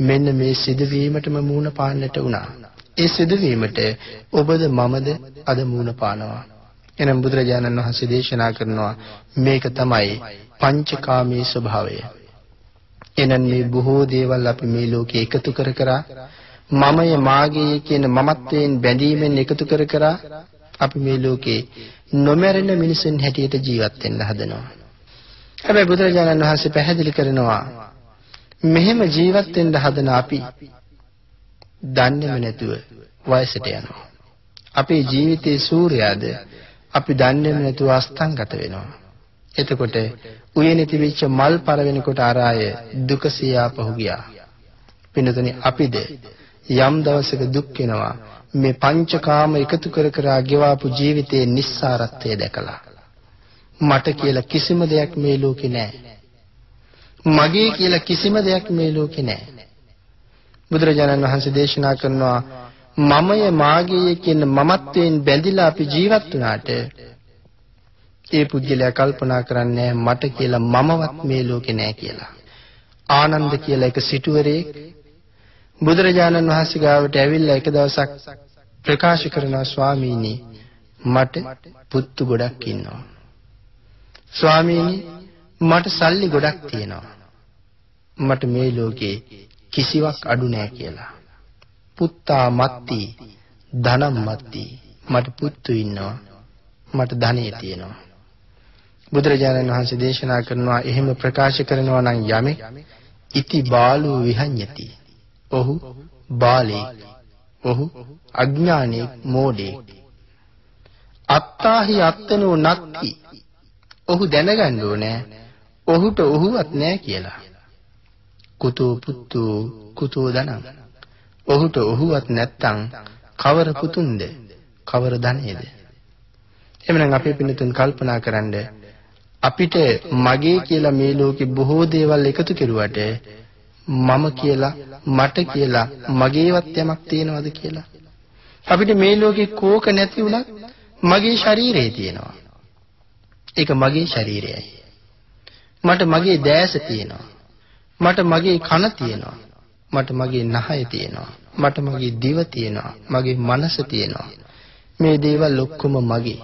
මෙන්න මේ සිදුවීමටම මූණ පාන්නට වුණා. ඒ සිදුවීමට ඔබද මමද අද මූණ පානවා. එහෙනම් බුදුරජාණන් වහන්සේ දේශනා කරනවා මේක තමයි පංචකාමී ස්වභාවය. එහෙනම් මේ බොහෝ දේවල් අපි මේ ලෝකේ එකතු කර කර මමය මාගේ කියන මමත්වයෙන් බැඳීමෙන් එකතු කර කර අපි මේ ලෝකේ නොමැරෙන මිනිසුන් හැටියට ජීවත් වෙන්න හදනවා. හැබැයි බුදුරජාණන් වහන්සේ පැහැදිලි කරනවා මෙහෙම ජීවත් වෙන්න හදන අපි දන්නේම නැතුව වයසට යනවා. අපේ ජීවිතයේ සූර්යයාද අපි දන්නේම නැතුව අස්තංගත වෙනවා. එතකොට උයනේ තිබිච්ච මල් පරවෙනකොට අරාය දුකසිය ආපහු ගියා. පින්නතනි අපිද යම් දවසක දුක් වෙනවා මේ පංචකාම එකතු කර කර ගෙවාපු ජීවිතයේ නිස්සාරත්වය දැකලා මට කියලා කිසිම දෙයක් මේ ලෝකේ නැහැ. මගේ කියලා කිසිම දෙයක් මේ ලෝකේ නැහැ. බුදුරජාණන් වහන්සේ දේශනා කරනවා මමය මාගේ කියන මමත්වයෙන් බැඳිලා අපි ජීවත් වුණාට ඒ පුද්ගලයා කල්පනා කරන්නේ මට කියලා මමවත් මේ ලෝකේ නැහැ කියලා. ආනන්ද කියලා එක සිටුවරේ බුදුරජාණන් වහන්සේ ගාවට ඇවිල්ලා එක දවසක් ප්‍රකාශ කරනවා ස්වාමීනි මට පුත්තු ගොඩක් ඉන්නවා. ස්වාමීනි මට සල්ලි ගොඩක් තියෙනවා. මට මේ ලෝකේ කිසිවක් අඩු නෑ කියලා. පුත්තා මත්ති ධනම් මත්ති මට පුත්තු ඉන්නවා. මට ධනෙ තියෙනවා. බුදුරජාණන් වහන්සේ දේශනා කරනවා එහෙම ප්‍රකාශ කරනවා නම් යමෙක් ඉති බාලු විහඤ්‍යති. ඔහු බාලේ. ඔහු අඥානෙ මෝඩේ. අත්තාහි අත්තනෝ නත්ති ඔහු දැනගන්න ඕනේ ඔහුට ඔහුවත් නෑ කියලා. කුතෝ පුත්තු කුතෝ ධනං. ඔහුට ඔහුවත් නැත්තම් කවර පුතුන්ද? කවර ධනේද? එhmenan අපේ පින්නතුන් කල්පනා කරන්න අපිට මගේ කියලා මේ ලෝකේ බොහෝ දේවල් එකතු කෙරුවට මම කියලා මට කියලා මගේවත් යමක් තියෙනවද කියලා අපිට මේ ලෝකේ කෝක නැති වුණත් මගේ ශරීරය තියෙනවා ඒක මගේ ශරීරයයි. මට මගේ දැස තියෙනවා. මට මගේ කන තියෙනවා. මට මගේ නහය තියෙනවා. මට මගේ දිව තියෙනවා. මගේ මනස තියෙනවා. මේ දේවල් ඔක්කොම මගේ.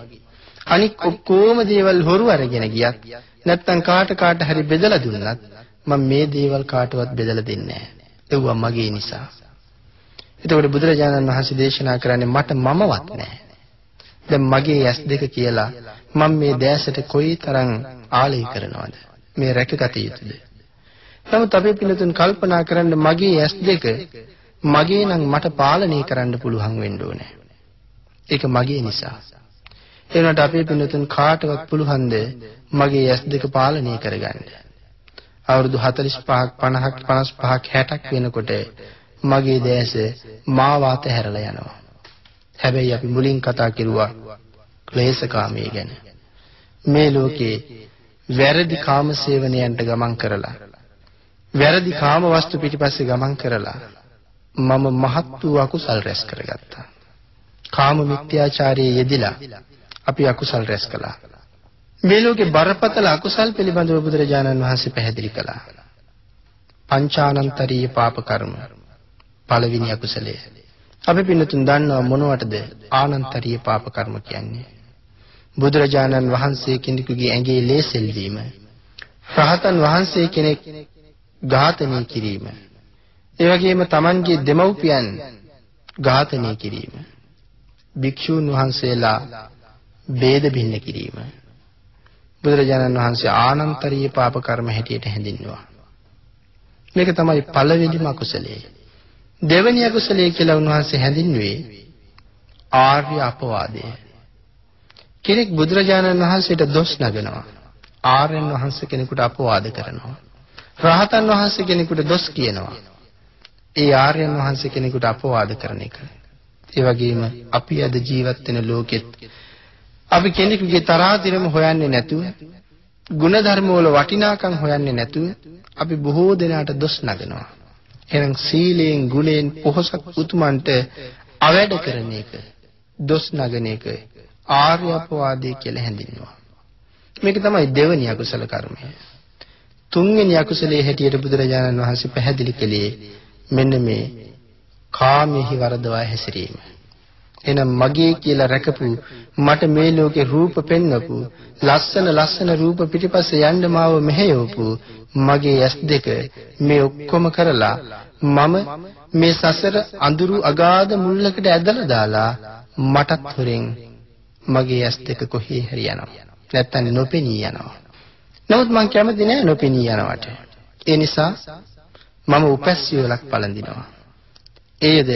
අනික් ඔක්කොම දේවල් හොරු අරගෙන ගියත් නැත්තම් කාට කාට හරි බෙදලා දුන්නත් මම මේ දේවල් කාටවත් බෙදලා දෙන්නේ නැහැ. ඒවා මගේ නිසා. එතකොට බුදුරජාණන් වහන්සේ දේශනා කරන්නේ මට මමවත් නැහැ. දැන් මගේ ඇස් දෙක කියලා මම මේ දැසට කොයිතරම් ආලය කරනවද මේ රැකගත යුතුද නමුත් අපේ පිළිතුන් කල්පනා කරන්න මගේ ඇස් දෙක මගේ නම් මට පාලනය කරන්න පුළුවන් වෙන්න ඕනේ. ඒක මගේ නිසා. එනට අපේ පිළිතුන් කාටවත් පුළුවන්ද මගේ ඇස් දෙක පාලනය කරගන්න? අවුරුදු 45ක් 50ක් 55ක් 60ක් වෙනකොට මගේ දැස මාව අතහැරලා යනවා. හැබැයි අපි මුලින් කතා කෙරුවා ක්ලේශකාමී ගැන. මේ ලෝකේ වැරදි කාම සේවනයන්ට ගමන් කරලා වැරදි කාම වස්තු පිටිපස්සේ ගමන් කරලා මම මහත් වූ අකුසල් රැස් කරගත්තා. කාම මිත්‍යාචාරයේ යෙදිලා අපි අකුසල් රැස් කළා. මේ ලෝකේ බරපතල අකුසල් පිළිබඳව බුදුරජාණන් වහන්සේ පැහැදිලි කළා. පංචානන්තරීය පාප කර්ම පළවෙනි අකුසලය. අපි පින්නතුන් දන්නවා මොනවටද ආනන්තරීය පාප කර්ම කියන්නේ. බුදුරජාණන් වහන්සේ කෙනෙකුගේ ඇඟේ ලේසෙල් වීම රහතන් වහන්සේ කෙනෙක් ඝාතනය කිරීම. ඒ වගේම Tamanගේ දෙමව්පියන් ඝාතනය කිරීම. භික්ෂූන් වහන්සේලා ભેද බින්න කිරීම. බුදුරජාණන් වහන්සේ ආනන්තරීය පාප කර්ම හැටියට හැඳින්වුවා. මේක තමයි පළවෙනිම අකුසලයේ දෙවෙනි අකුසලයේ කියලා උන්වහන්සේ හැඳින්වුවේ ආර්ය අපවාදය. කෙනෙක් බුදුරජාණන් වහන්සේට දොස් නගනවා. ආර්යයන් වහන්සේ කෙනෙකුට අපවාද කරනවා. රහතන් වහන්සේ කෙනෙකුට දොස් කියනවා. ඒ ආර්යයන් වහන්සේ කෙනෙකුට අපවාද කරන එක. ඒ වගේම අපි අද ජීවත් වෙන ලෝකෙත් අපි කෙනෙකුගේ තරහතිරම හොයන්නේ නැතුව ಗುಣධර්ම වල වටිනාකම් හොයන්නේ නැතුව අපි බොහෝ දෙනාට දොස් නගනවා. එහෙනම් සීලයෙන් ගුණයෙන් පොහොසත් උතුමන්ට අවැඩ කරන එක දොස් නගන එක ආර්ය අපවාදයේ කියලා හැඳින්වනවා. මේක තමයි දෙවැනි අකුසල කර්මය. තුන්වෙනි අකුසලයේ හැටියට බුදුරජාණන් වහන්සේ පැහැදිලි කළේ මෙන්න මේ කාමෙහි වරදවා හැසිරීම. එහෙනම් මගේ කියලා රැකපු මට මේ ලෝකේ රූප පෙන්වපු ලස්සන ලස්සන රූප පිටිපස්සේ යන්න මාව මෙහෙයවපු මගේ ඇස් දෙක මේ ඔක්කොම කරලා මම මේ සසර අඳුරු අගාධ මුල්ලකට ඇදලා දාලා මටත් හොරෙන් මගේ ඇස් දෙක කොහේ හරි යනවා. නැත්තම් නොපෙනී යනවා. නමුත් මං කැමති නෑ නොපෙනී යනවට. ඒ නිසා මම උපැස්සියලක් පළඳිනවා. ඒද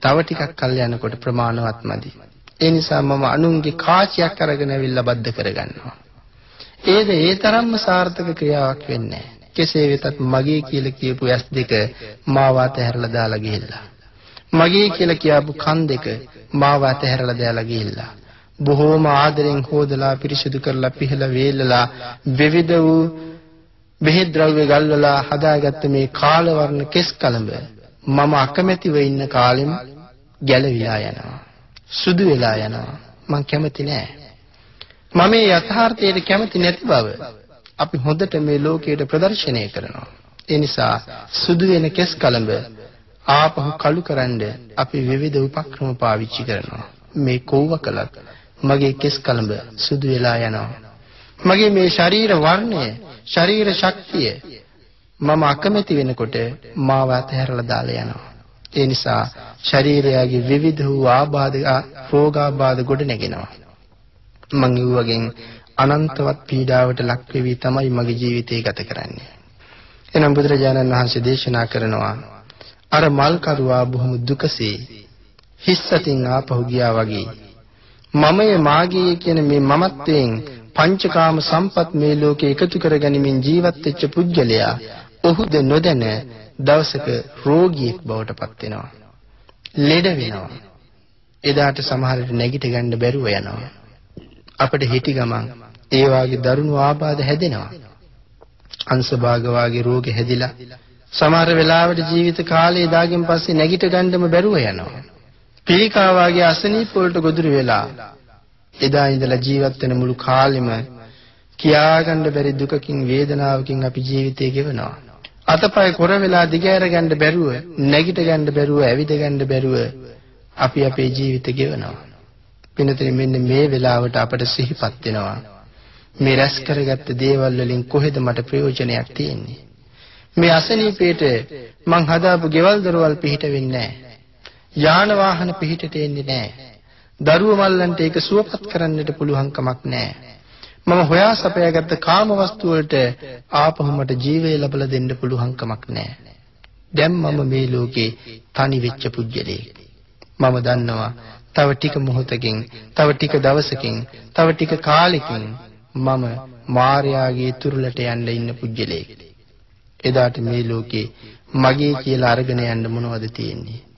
තව ටිකක් කල් යනකොට ප්‍රමාණවත් මදි. ඒ නිසා මම අනුන්ගේ කාචයක් අරගෙන අවිල්ලා බද්ධ කරගන්නවා. ඒද ඒ තරම්ම සාර්ථක ක්‍රියාවක් වෙන්නේ කෙසේ වෙතත් මගේ කියලා කියපු ඇස් දෙක මාව අතහැරලා දාලා ගිහිල්ලා. මගේ කියලා කියපු කන් දෙක මාව අතහැරලා දාලා ගිහිල්ලා. බොහෝම ආදරෙන් හොදලා පිරිසිදු කරලා පිහලා වේලලා විවිධ වූ බෙහෙත් ද්‍රව්‍ය ගල්වලා හදාගත්ත මේ කාලවර්ණ කෙස් කලඹ මම අකමැතිව ඉන්න කාලෙම ගැලවිලා යනවා. සුදු වෙලා යනවා. මං කැමති නෑ. මම මේ යථාර්ථයට කැමති නැති බව අපි හොඳට මේ ලෝකයට ප්‍රදර්ශනය කරනවා. ඒ නිසා සුදු වෙන කෙස් කලඹ ආපහු කළු කරන්න අපි විවිධ උපක්‍රම පාවිච්චි කරනවා. මේ කොව්ව කළත් මගේ කෙස් කලඹ සුදු වෙලා යනවා. මගේ මේ ශරීර වර්ණය, ශරීර ශක්තිය මම අකමැති වෙනකොට මාව අතහැරලා දාලා යනවා. ඒ නිසා ශරීරයගේ විවිධ වූ ආබාධ රෝගාබාධ ගොඩ නැගෙනවා. මං ඊවගෙන් අනන්තවත් පීඩාවට ලක් වෙවි තමයි මගේ ජීවිතය ගත කරන්නේ. එනම් බුදුරජාණන් වහන්සේ දේශනා කරනවා අර මල් කරුවා බොහොම දුකසේ හිස්සතින් ආපහු ගියා වගේ මමය මාගේ කියන මේ මමත්වයෙන් පංචකාම සම්පත් මේ ලෝකේ එකතු කරගනිමින් ජීවත් වෙච්ච පුජ්‍යලයා ඔහුද නොදැන දවසක රෝගියෙක් බවට පත් වෙනවා. ලෙඩ වෙනවා. එදාට සමහරට නැගිට ගන්න බැරුව යනවා. අපිට හිටි ගමන් ඒ වාගේ දරුණු ආබාධ හැදෙනවා. අංශභාග වාගේ රෝග හැදිලා සමහර වෙලාවට ජීවිත කාලේ දාගෙන් පස්සේ නැගිට ගන්නම බැරුව යනවා. පිළිකා වාගේ අසනීප වලට ගොදුරු වෙලා එදා ඉඳලා ජීවත් වෙන මුළු කාලෙම කියාගන්න බැරි දුකකින් වේදනාවකින් අපි ජීවිතය ගෙවනවා. අතපය කොර වෙලා දිගෑර ගන්න බැරුව, නැගිට ගන්න බැරුව, ඇවිද ගන්න බැරුව අපි අපේ ජීවිත ගෙවනවා. පිනතේ මෙන්න මේ වෙලාවට අපට සිහිපත් වෙනවා. මේ රැස් කරගත්ත දේවල් වලින් කොහෙද මට ප්‍රයෝජනයක් තියෙන්නේ? මේ අසනීපේට මං හදාපු ගෙවල් දොරවල් පිහිට වෙන්නේ නැහැ. යාන වාහන පිහිටට එන්නේ නැහැ. දරුව මල්ලන්ට ඒක සුවපත් කරන්නට පුළුවන් කමක් නැහැ. මම හොයා සපයාගත්ත කාම වස්තු වලට ආපහු මට ජීවය ලබලා දෙන්න පුළුවන් කමක් නැහැ. දැන් මම මේ ලෝකේ තනි වෙච්ච පුජ්‍යලෙක්. මම දන්නවා තව ටික මොහොතකින්, තව ටික දවසකින්, තව ටික කාලෙකින් මම මායාගේ තුරුලට යන්න ඉන්න පුජ්‍යලෙක්. එදාට මේ ලෝකේ මගේ කියලා අරගෙන යන්න මොනවද තියෙන්නේ?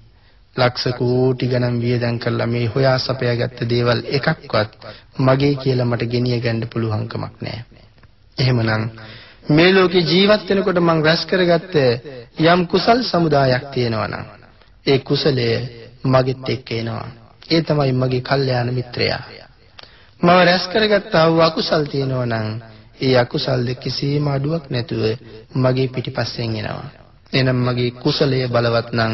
ලක්ෂ කෝටි ගණන් වියදම් කරලා මේ හොයා සපයාගත්ත දේවල් එකක්වත් මගේ කියලා මට ගෙනිය ගන්න පුළුවන් කමක් නැහැ. එහෙමනම් මේ ලෝකේ ජීවත් වෙනකොට මං රැස් කරගත්ත යම් කුසල් සමුදායක් තියෙනවා නම් ඒ කුසලය මගෙත් එක්ක එනවා. ඒ තමයි මගේ කල්යාණ මිත්‍රයා. මම රැස් කරගත්තා වූ අකුසල් තියෙනවා නම් ඒ අකුසල් දෙක කිසිම අඩුවක් නැතුව මගේ පිටිපස්සෙන් එනවා. එනම් මගේ කුසලය බලවත් නම්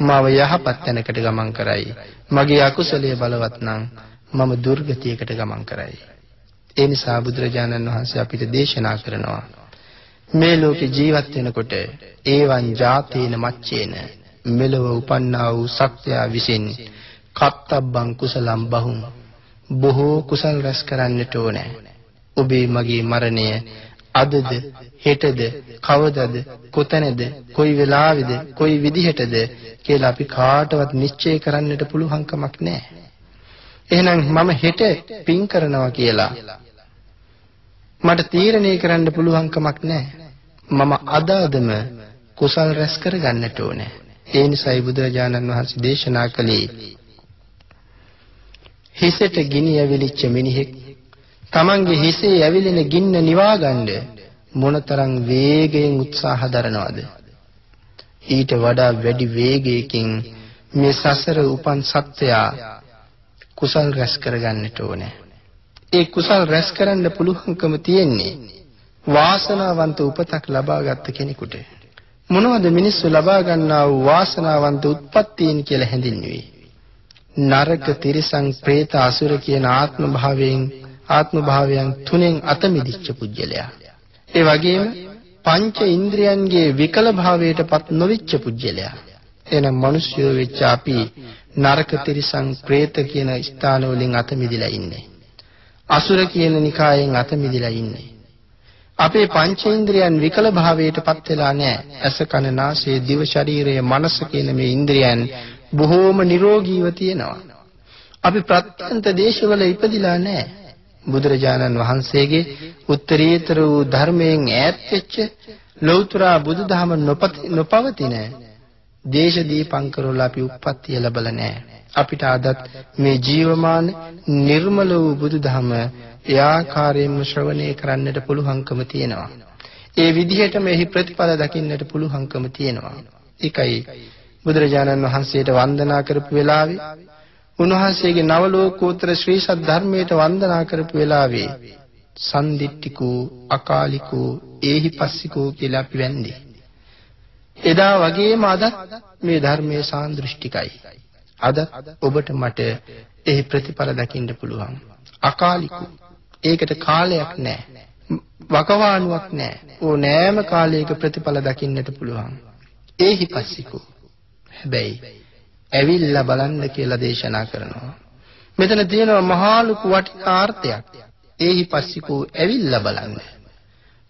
මාව යහපත් තැනකට ගමන් කරයි. මගේ අකුසලය බලවත් නම් මම දුර්ගතියකට ගමන් කරයි. ඒ නිසා බුදුරජාණන් වහන්සේ අපිට දේශනා කරනවා මේ ලෝකේ ජීවත් වෙනකොට ඒවන් ජාතේන මච්චේන මෙලව උපන්නා වූ සත්‍යය විසින් කත්තබ්බං කුසලම් බහුම් බොහෝ කුසල් රැස් කරන්නට ඕනේ. ඔබේ මගේ මරණය අදද හෙටද කවදද කොතැනද කොයි වෙලාවෙද කොයි විදිහටද කියලා අපි කාටවත් නිශ්චය කරන්නට පුළුවන් කමක් නැහැ. එහෙනම් මම හෙට පින් කරනවා කියලා මට තීරණය කරන්න පුළුවන්කමක් නැහැ. මම අදාදම කුසල් රැස් කර ගන්නට ඕනේ. ඒ නිසායි බුදුරජාණන් වහන්සේ දේශනා කළේ හිසට ගිනි ඇවිලිච්ච මිනිහෙක් තමන්ගේ හිසේ ඇවිලෙන ගින්න නිවා ගන්න මොනතරම් වේගයෙන් උත්සාහ දරනවද ඊට වඩා වැඩි වේගයකින් මේ සසර උපන් සත්වයා කුසල් රැස් කරගන්නට ඕනේ. ඒ කුසල් රැස් කරන්න පුළුවන්කම තියෙන්නේ වාසනාවන්ත උපතක් ලබාගත් කෙනෙකුට. මොනවද මිනිස්සු ලබා ගන්නා වූ වාසනාවන්ත උත්පත්තීන් කියලා හැඳින්වුවේ? නරක තිරිසං പ്രേත අසුර කියන ආත්ම භාවයෙන් ආත්ම භාවයන් තුනෙන් අත මිදිච්ච පුජ්‍යලයා. ඒ වගේම පංච ඉන්ද්‍රියන්ගේ විකල භාවයටපත් නොවිච්ච පුජ්‍යලයා. එහෙනම් මිනිස්සු වෙච්ච අපි නරක තිරිසං പ്രേත කියන ස්ථාන වලින් අත මිදිලා ඉන්නේ. අසුර කියන නිකායෙන් අත මිදිලා ඉන්නේ. අපේ පංචේන්ද්‍රයන් විකල භාවයටපත් වෙලා නැහැ. ඇස කන නාසය දිව ශරීරය මනස කියන මේ ඉන්ද්‍රයන් බොහෝම නිරෝගීව තියෙනවා. අපි ප්‍රත්‍යන්ත දේශවල ඉපදිලා නැහැ. බුදුරජාණන් වහන්සේගේ උත්තරීතර වූ ධර්මයෙන් ඈත් වෙච්ච ලෞතර බුදුදහම නොපවතින දේශ දීපංකරවල අපි උප්පත්තිය ලැබලා නැහැ. අපිට අදත් මේ ජීවමාන නිර්මල වූ බුදුදහම ඒ ආකාරයෙන්ම ශ්‍රවණය කරන්නට පුළුවන්කම තියෙනවා. ඒ විදිහටම එහි ප්‍රතිඵල දකින්නට පුළුවන්කම තියෙනවා. ඒකයි බුදුරජාණන් වහන්සේට වන්දනා කරපු වෙලාවේ උන්වහන්සේගේ නවලෝකෝත්තර ශ්‍රී සද්ධර්මයට වන්දනා කරපු වෙලාවේ සන්දිට්ඨිකෝ අකාලිකෝ ඒහිපස්සිකෝ කියලා අපි වැන්දේ. එදා වගේම අදත් මේ ධර්මයේ සාන්දෘෂ්ටිකයි. අද ඔබට මට එහි ප්‍රතිඵල දකින්න පුළුවන්. අකාලිකෝ. ඒකට කාලයක් නැහැ. වකවානුවක් නැහැ. ඕනෑම කාලයක ප්‍රතිඵල දකින්නට පුළුවන්. ඒහි පස්සිකෝ. හැබැයි ඇවිල්ලා බලන්න කියලා දේශනා කරනවා. මෙතන තියෙනවා මහා ලොකු වටිනා අර්ථයක්. ඒහි පස්සිකෝ ඇවිල්ලා බලන්න.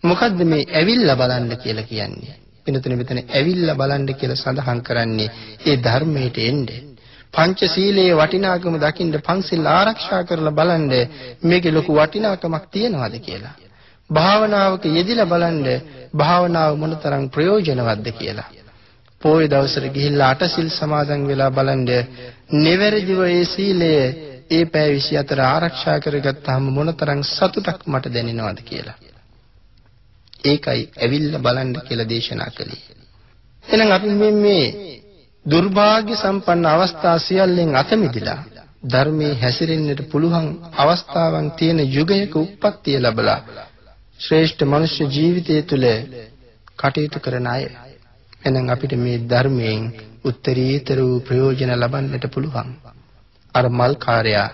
මොකද්ද මේ ඇවිල්ලා බලන්න කියලා කියන්නේ? වෙනතන මෙතන ඇවිල්ලා බලන්න කියලා සඳහන් කරන්නේ ඒ ධර්මයට එන්නේ. පංචශීලයේ වටිනාකම දකින්න පන්සිල් ආරක්ෂා කරලා බලන්න මේකේ ලොකු වටිනාකමක් තියනවාද කියලා. භාවනාවක යෙදිලා බලන්න භාවනාව මොනතරම් ප්‍රයෝජනවත්ද කියලා. පොයේ දවසට ගිහිල්ලා අටසිල් සමාදන් වෙලා බලන්න නිවැරදිව ඒ සීලය ඒ පැය 24 ආරක්ෂා කරගත්තාම මොනතරම් සතුටක් මට දැනෙනවද කියලා. ඒකයි ඇවිල්ලා බලන්න කියලා දේශනා කළේ. එහෙනම් අපි මේ දුර්භාග්‍ය සම්පන්න අවස්ථා සියල්ලෙන් අත මිදලා ධර්මයේ හැසිරෙන්නට පුළුවන් අවස්ථාවන් තියෙන යුගයක උප්පත්තිය ලැබලා ශ්‍රේෂ්ඨ මනුෂ්‍ය ජීවිතය තුළ කටයුතු කරන අය එහෙනම් අපිට මේ ධර්මයෙන් උත්තරීතර වූ ප්‍රයෝජන ලබන්නට පුළුවන්. අර මල් කාර්යයා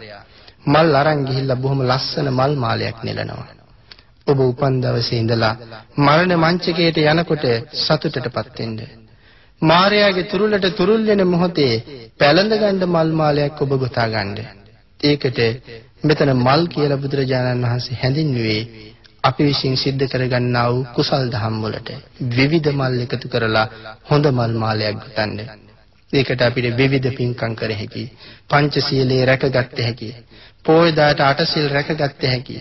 මල් අරන් ගිහිල්ලා බොහොම ලස්සන මල් මාලයක් නෙලනවා. ඔබ උපන් දවසේ ඉඳලා මරණ මංචකයට යනකොට සතුටටපත් වෙන්න. මාර්යාගේ තුරුලට තුරුල් වෙන මොහොතේ පැලඳ ගන්න මල් මාලයක් ඔබ ගොතා ගන්න. ඒකට මෙතන මල් කියලා බුදුරජාණන් වහන්සේ හැඳින්වුවේ අපි විසින් සිද්ධ කරගන්නා වූ කුසල් දහම් වලට විවිධ මල් එකතු කරලා හොඳ මල් මාලයක් ගොතන්න. ඒකට අපිට විවිධ පින්කම් කර හැකි. පංචශීලයේ රැකගත්ත හැකි. පොය දාට අටසිල් රැකගත්ත හැකි.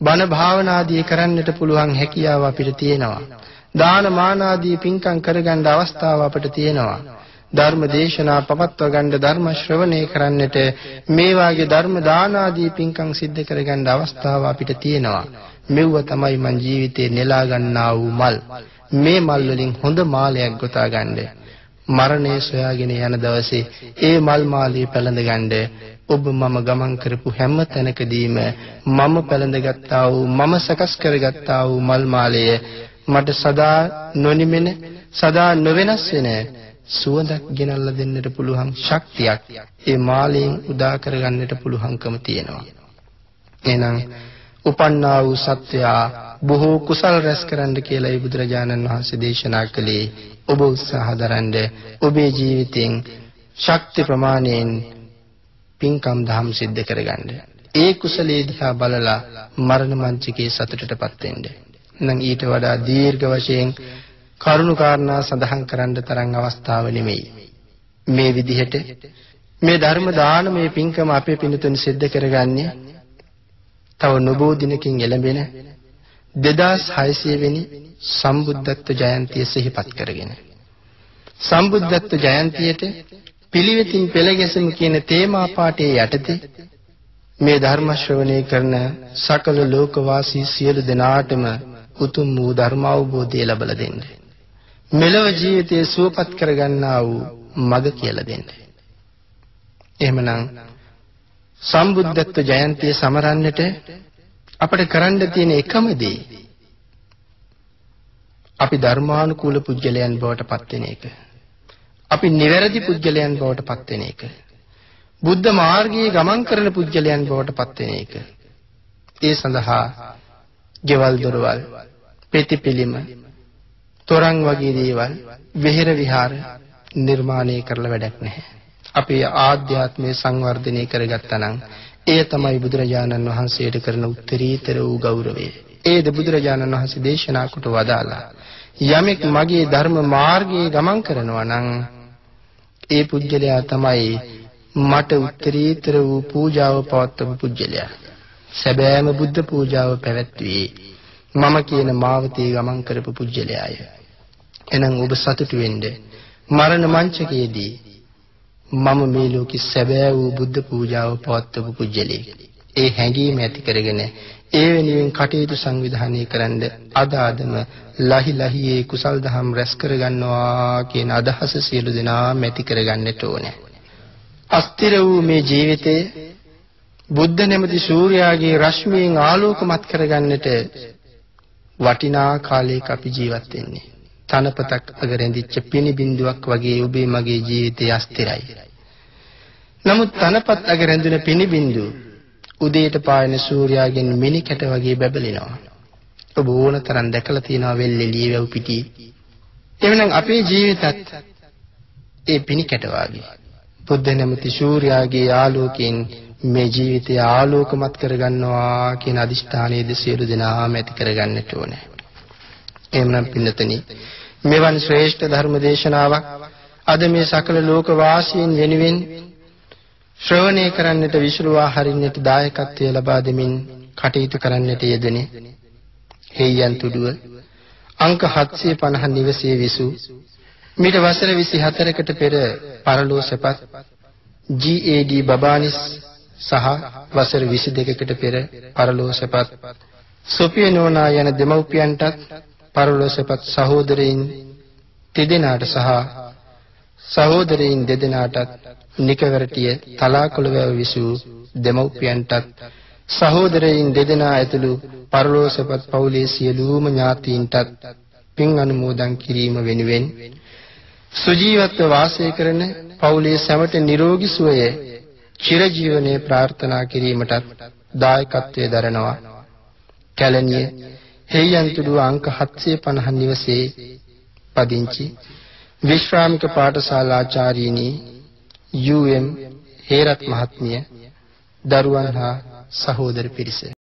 බණ භාවනාදී කරන්නට පුළුවන් හැකියාව අපිට තියෙනවා. දාන මාන ආදී පින්කම් කරගන්න අවස්ථාව අපිට තියෙනවා. ධර්ම දේශනා පවත්වා ගන්න ධර්ම ශ්‍රවණය කරන්නට මේ වාගේ ධර්ම දාන ආදී පින්කම් සිද්ධ කරගන්න අවස්ථාව අපිට තියෙනවා. මෙව්ව තමයි මං ජීවිතේ නෙලා ගන්නා වූ මල්. මේ මල් වලින් හොඳ මාලයක් ගොතා ගන්න. මරණය සොයාගෙන යන දවසේ ඒ මල් මාලිය පැලඳ ගන්න ඔබ මම ගමන් කරපු හැම තැනකදීම මම පැලඳගත්තා වූ මම සකස් කරගත්තා වූ මල් මාලය මට සදා නොනිමෙන සදා නොවෙනස් වෙන සුවඳක් ගෙනල්ලා දෙන්නට පුළුවන් ශක්තියක් ඒ මාලයෙන් උදා කරගන්නට පුළුවන්කම තියෙනවා. එහෙනම් උපන්නා වූ සත්වයා බොහෝ කුසල් රැස් කරන්න කියලායි බුදුරජාණන් වහන්සේ දේශනා කළේ. ඔබ උත්සාහ දරන්න ඔබේ ජීවිතෙන් ශක්ති ප්‍රමාණයෙන් පින්කම් දහම් සිද්ධ කරගන්න. ඒ කුසලයේ දිහා බලලා මරණ මංචකයේ සතුටටපත් වෙන්න. නම් ඊට වඩා දීර්ඝ වශයෙන් කරුණු කාරණා සඳහන් කරන්න තරම් අවස්ථාව නෙමෙයි. මේ විදිහට මේ ධර්ම දානමය පින්කම අපේ පින්තුන් සිද්ධ කරගන්නේ තව නොබෝ දිනකින් එළඹෙන 2600 වෙනි සම්බුද්ධත්ව ජයන්තිය සිහිපත් කරගෙන සම්බුද්ධත්ව ජයන්තියට පිළිවෙතින් පෙළ ගැසීම කියන තේමා පාඨයේ යටතේ මේ ධර්ම ශ්‍රවණය කරන සකල ලෝකවාසී සියලු දෙනාටම උතුම් වූ ධර්ම අවබෝධය ලැබලා දෙන්න. මෙලොව ජීවිතයේ සුවපත් කරගන්නා වූ මඟ කියලා දෙන්න. එහෙමනම් සම්බුද්ධත්ව ජයන්තිය සමරන්නට අපිට කරන්න තියෙන එකම දේ අපි ධර්මානුකූල පුජ්‍යලයන් බවට පත් වෙන එක. අපි නිවැරදි පුජ්‍යලයන් බවට පත් වෙන එක. බුද්ධ මාර්ගයේ ගමන් කරන පුජ්‍යලයන් බවට පත් වෙන එක. ඒ සඳහා ගෙවල් දොරවල් පෙතිපිලිම තොරන් වගේ දේවල් විහෙර විහාර නිර්මාණය කරලා වැඩක් නැහැ. අපේ ආධ්‍යාත්මය සංවර්ධනය කරගත්තා නම් එය තමයි බුදුරජාණන් වහන්සේට කරන උත්තරීතර වූ ගෞරවය. ඒද බුදුරජාණන් වහන්සේ දේශනා කොට වදාලා යමෙක් මගේ ධර්ම මාර්ගයේ ගමන් කරනවා නම් ඒ පුජ්‍යලයා තමයි මට උත්තරීතර වූ පූජාව පවත්වපු පුජ්‍යලයා. සැබෑම බුද්ධ පූජාව පැවැත්වුවේ මම කියන මාවතේ ගමන් කරපු පුජ්‍යලයාය. එහෙනම් ඔබ සතුටු වෙන්න. මරණ මංචකයේදී මම මේ ලෝකෙ සැබෑ වූ බුද්ධ පූජාව පවත්වපු පුජ්‍යලෙක්. ඒ හැඟීම ඇති කරගෙන ඒ වෙනුවෙන් කටයුතු සංවිධානය කරන්න අද අදම ලහි ලහියේ කුසල් දහම් රැස් කරගන්නවා කියන අදහස සියලු දෙනා මැති කරගන්නට ඕනේ. අස්තිර වූ මේ ජීවිතයේ බුද්ධ නැමැති සූර්යාගේ රශ්මියෙන් ආලෝකමත් කරගන්නට වටිනා කාලයක අපි ජීවත් වෙන්නේ. තනපතක් අගරැඳිච්ච පිනි බින්දුවක් වගේ ඔබේ මගේ ජීවිතය අස්තිරයි. නමුත් තනපත් අගරැඳුන පිනි බින්දුව උදේට පායන සූර්යාගෙන් මිනි කැට වගේ බැබලෙනවා. ඔබ ඕන තරම් දැකලා තියෙනවා වෙල්ෙලිය වැව් පිටි. එවනම් අපේ ජීවිතත් ඒ පිනි කැට වගේ. බුද්ධ නැමැති සූර්යාගේ ආලෝකයෙන් මේ ජීවිතය ආලෝකමත් කරගන්නවා කියන අදිෂ්ඨානයේද සියලු දෙනාම ඇති කරගන්නට ඕනේ. එහෙමනම් පින්නතනි මෙවන් ශ්‍රේෂ්ඨ ධර්ම දේශනාවක් අද මේ සකල ලෝක වාසීන් වෙනුවෙන් ශ්‍රවණය කරන්නට විසුරුවා හරින්නට දායකත්වය ලබා දෙමින් කටයුතු කරන්නට යෙදෙනේ හේයන් තුඩුව අංක 750 නිවසේ විසූ මීට වසර 24කට පෙර පරලෝසපත් GAD බබානිස් සහ වසර 22කට පෙර පරලෝසපත් සොපිය නෝනා යන දෙමව්පියන්ටත් පරලෝසපත් සහෝදරයින් තිදෙනාට සහ සහෝදරයින් දෙදෙනාටත් නිකවරටිය තලාකොළවැව විසූ දෙමව්පියන්ටත් සහෝදරයින් දෙදෙනා ඇතුළු පරලෝසපත් පවුලේ සියලුම ඥාතීන්ටත් පින් අනුමෝදන් කිරීම වෙනුවෙන් සුජීවත්ව වාසය කරන පවුලේ සැමට නිරෝගී සුවය චිරජීවනයේ ප්‍රාර්ථනා කිරීමටත් දායකත්වයේ දරනවා. කැලණිය හේයන්තුඩු අංක 750 නිවසේ පදිංචි විශ්‍රාමික පාඨශාලාචාර්යිනී යූ.එම්. හේරත් මහත්මිය දරුවන් හා සහෝදර පිරිස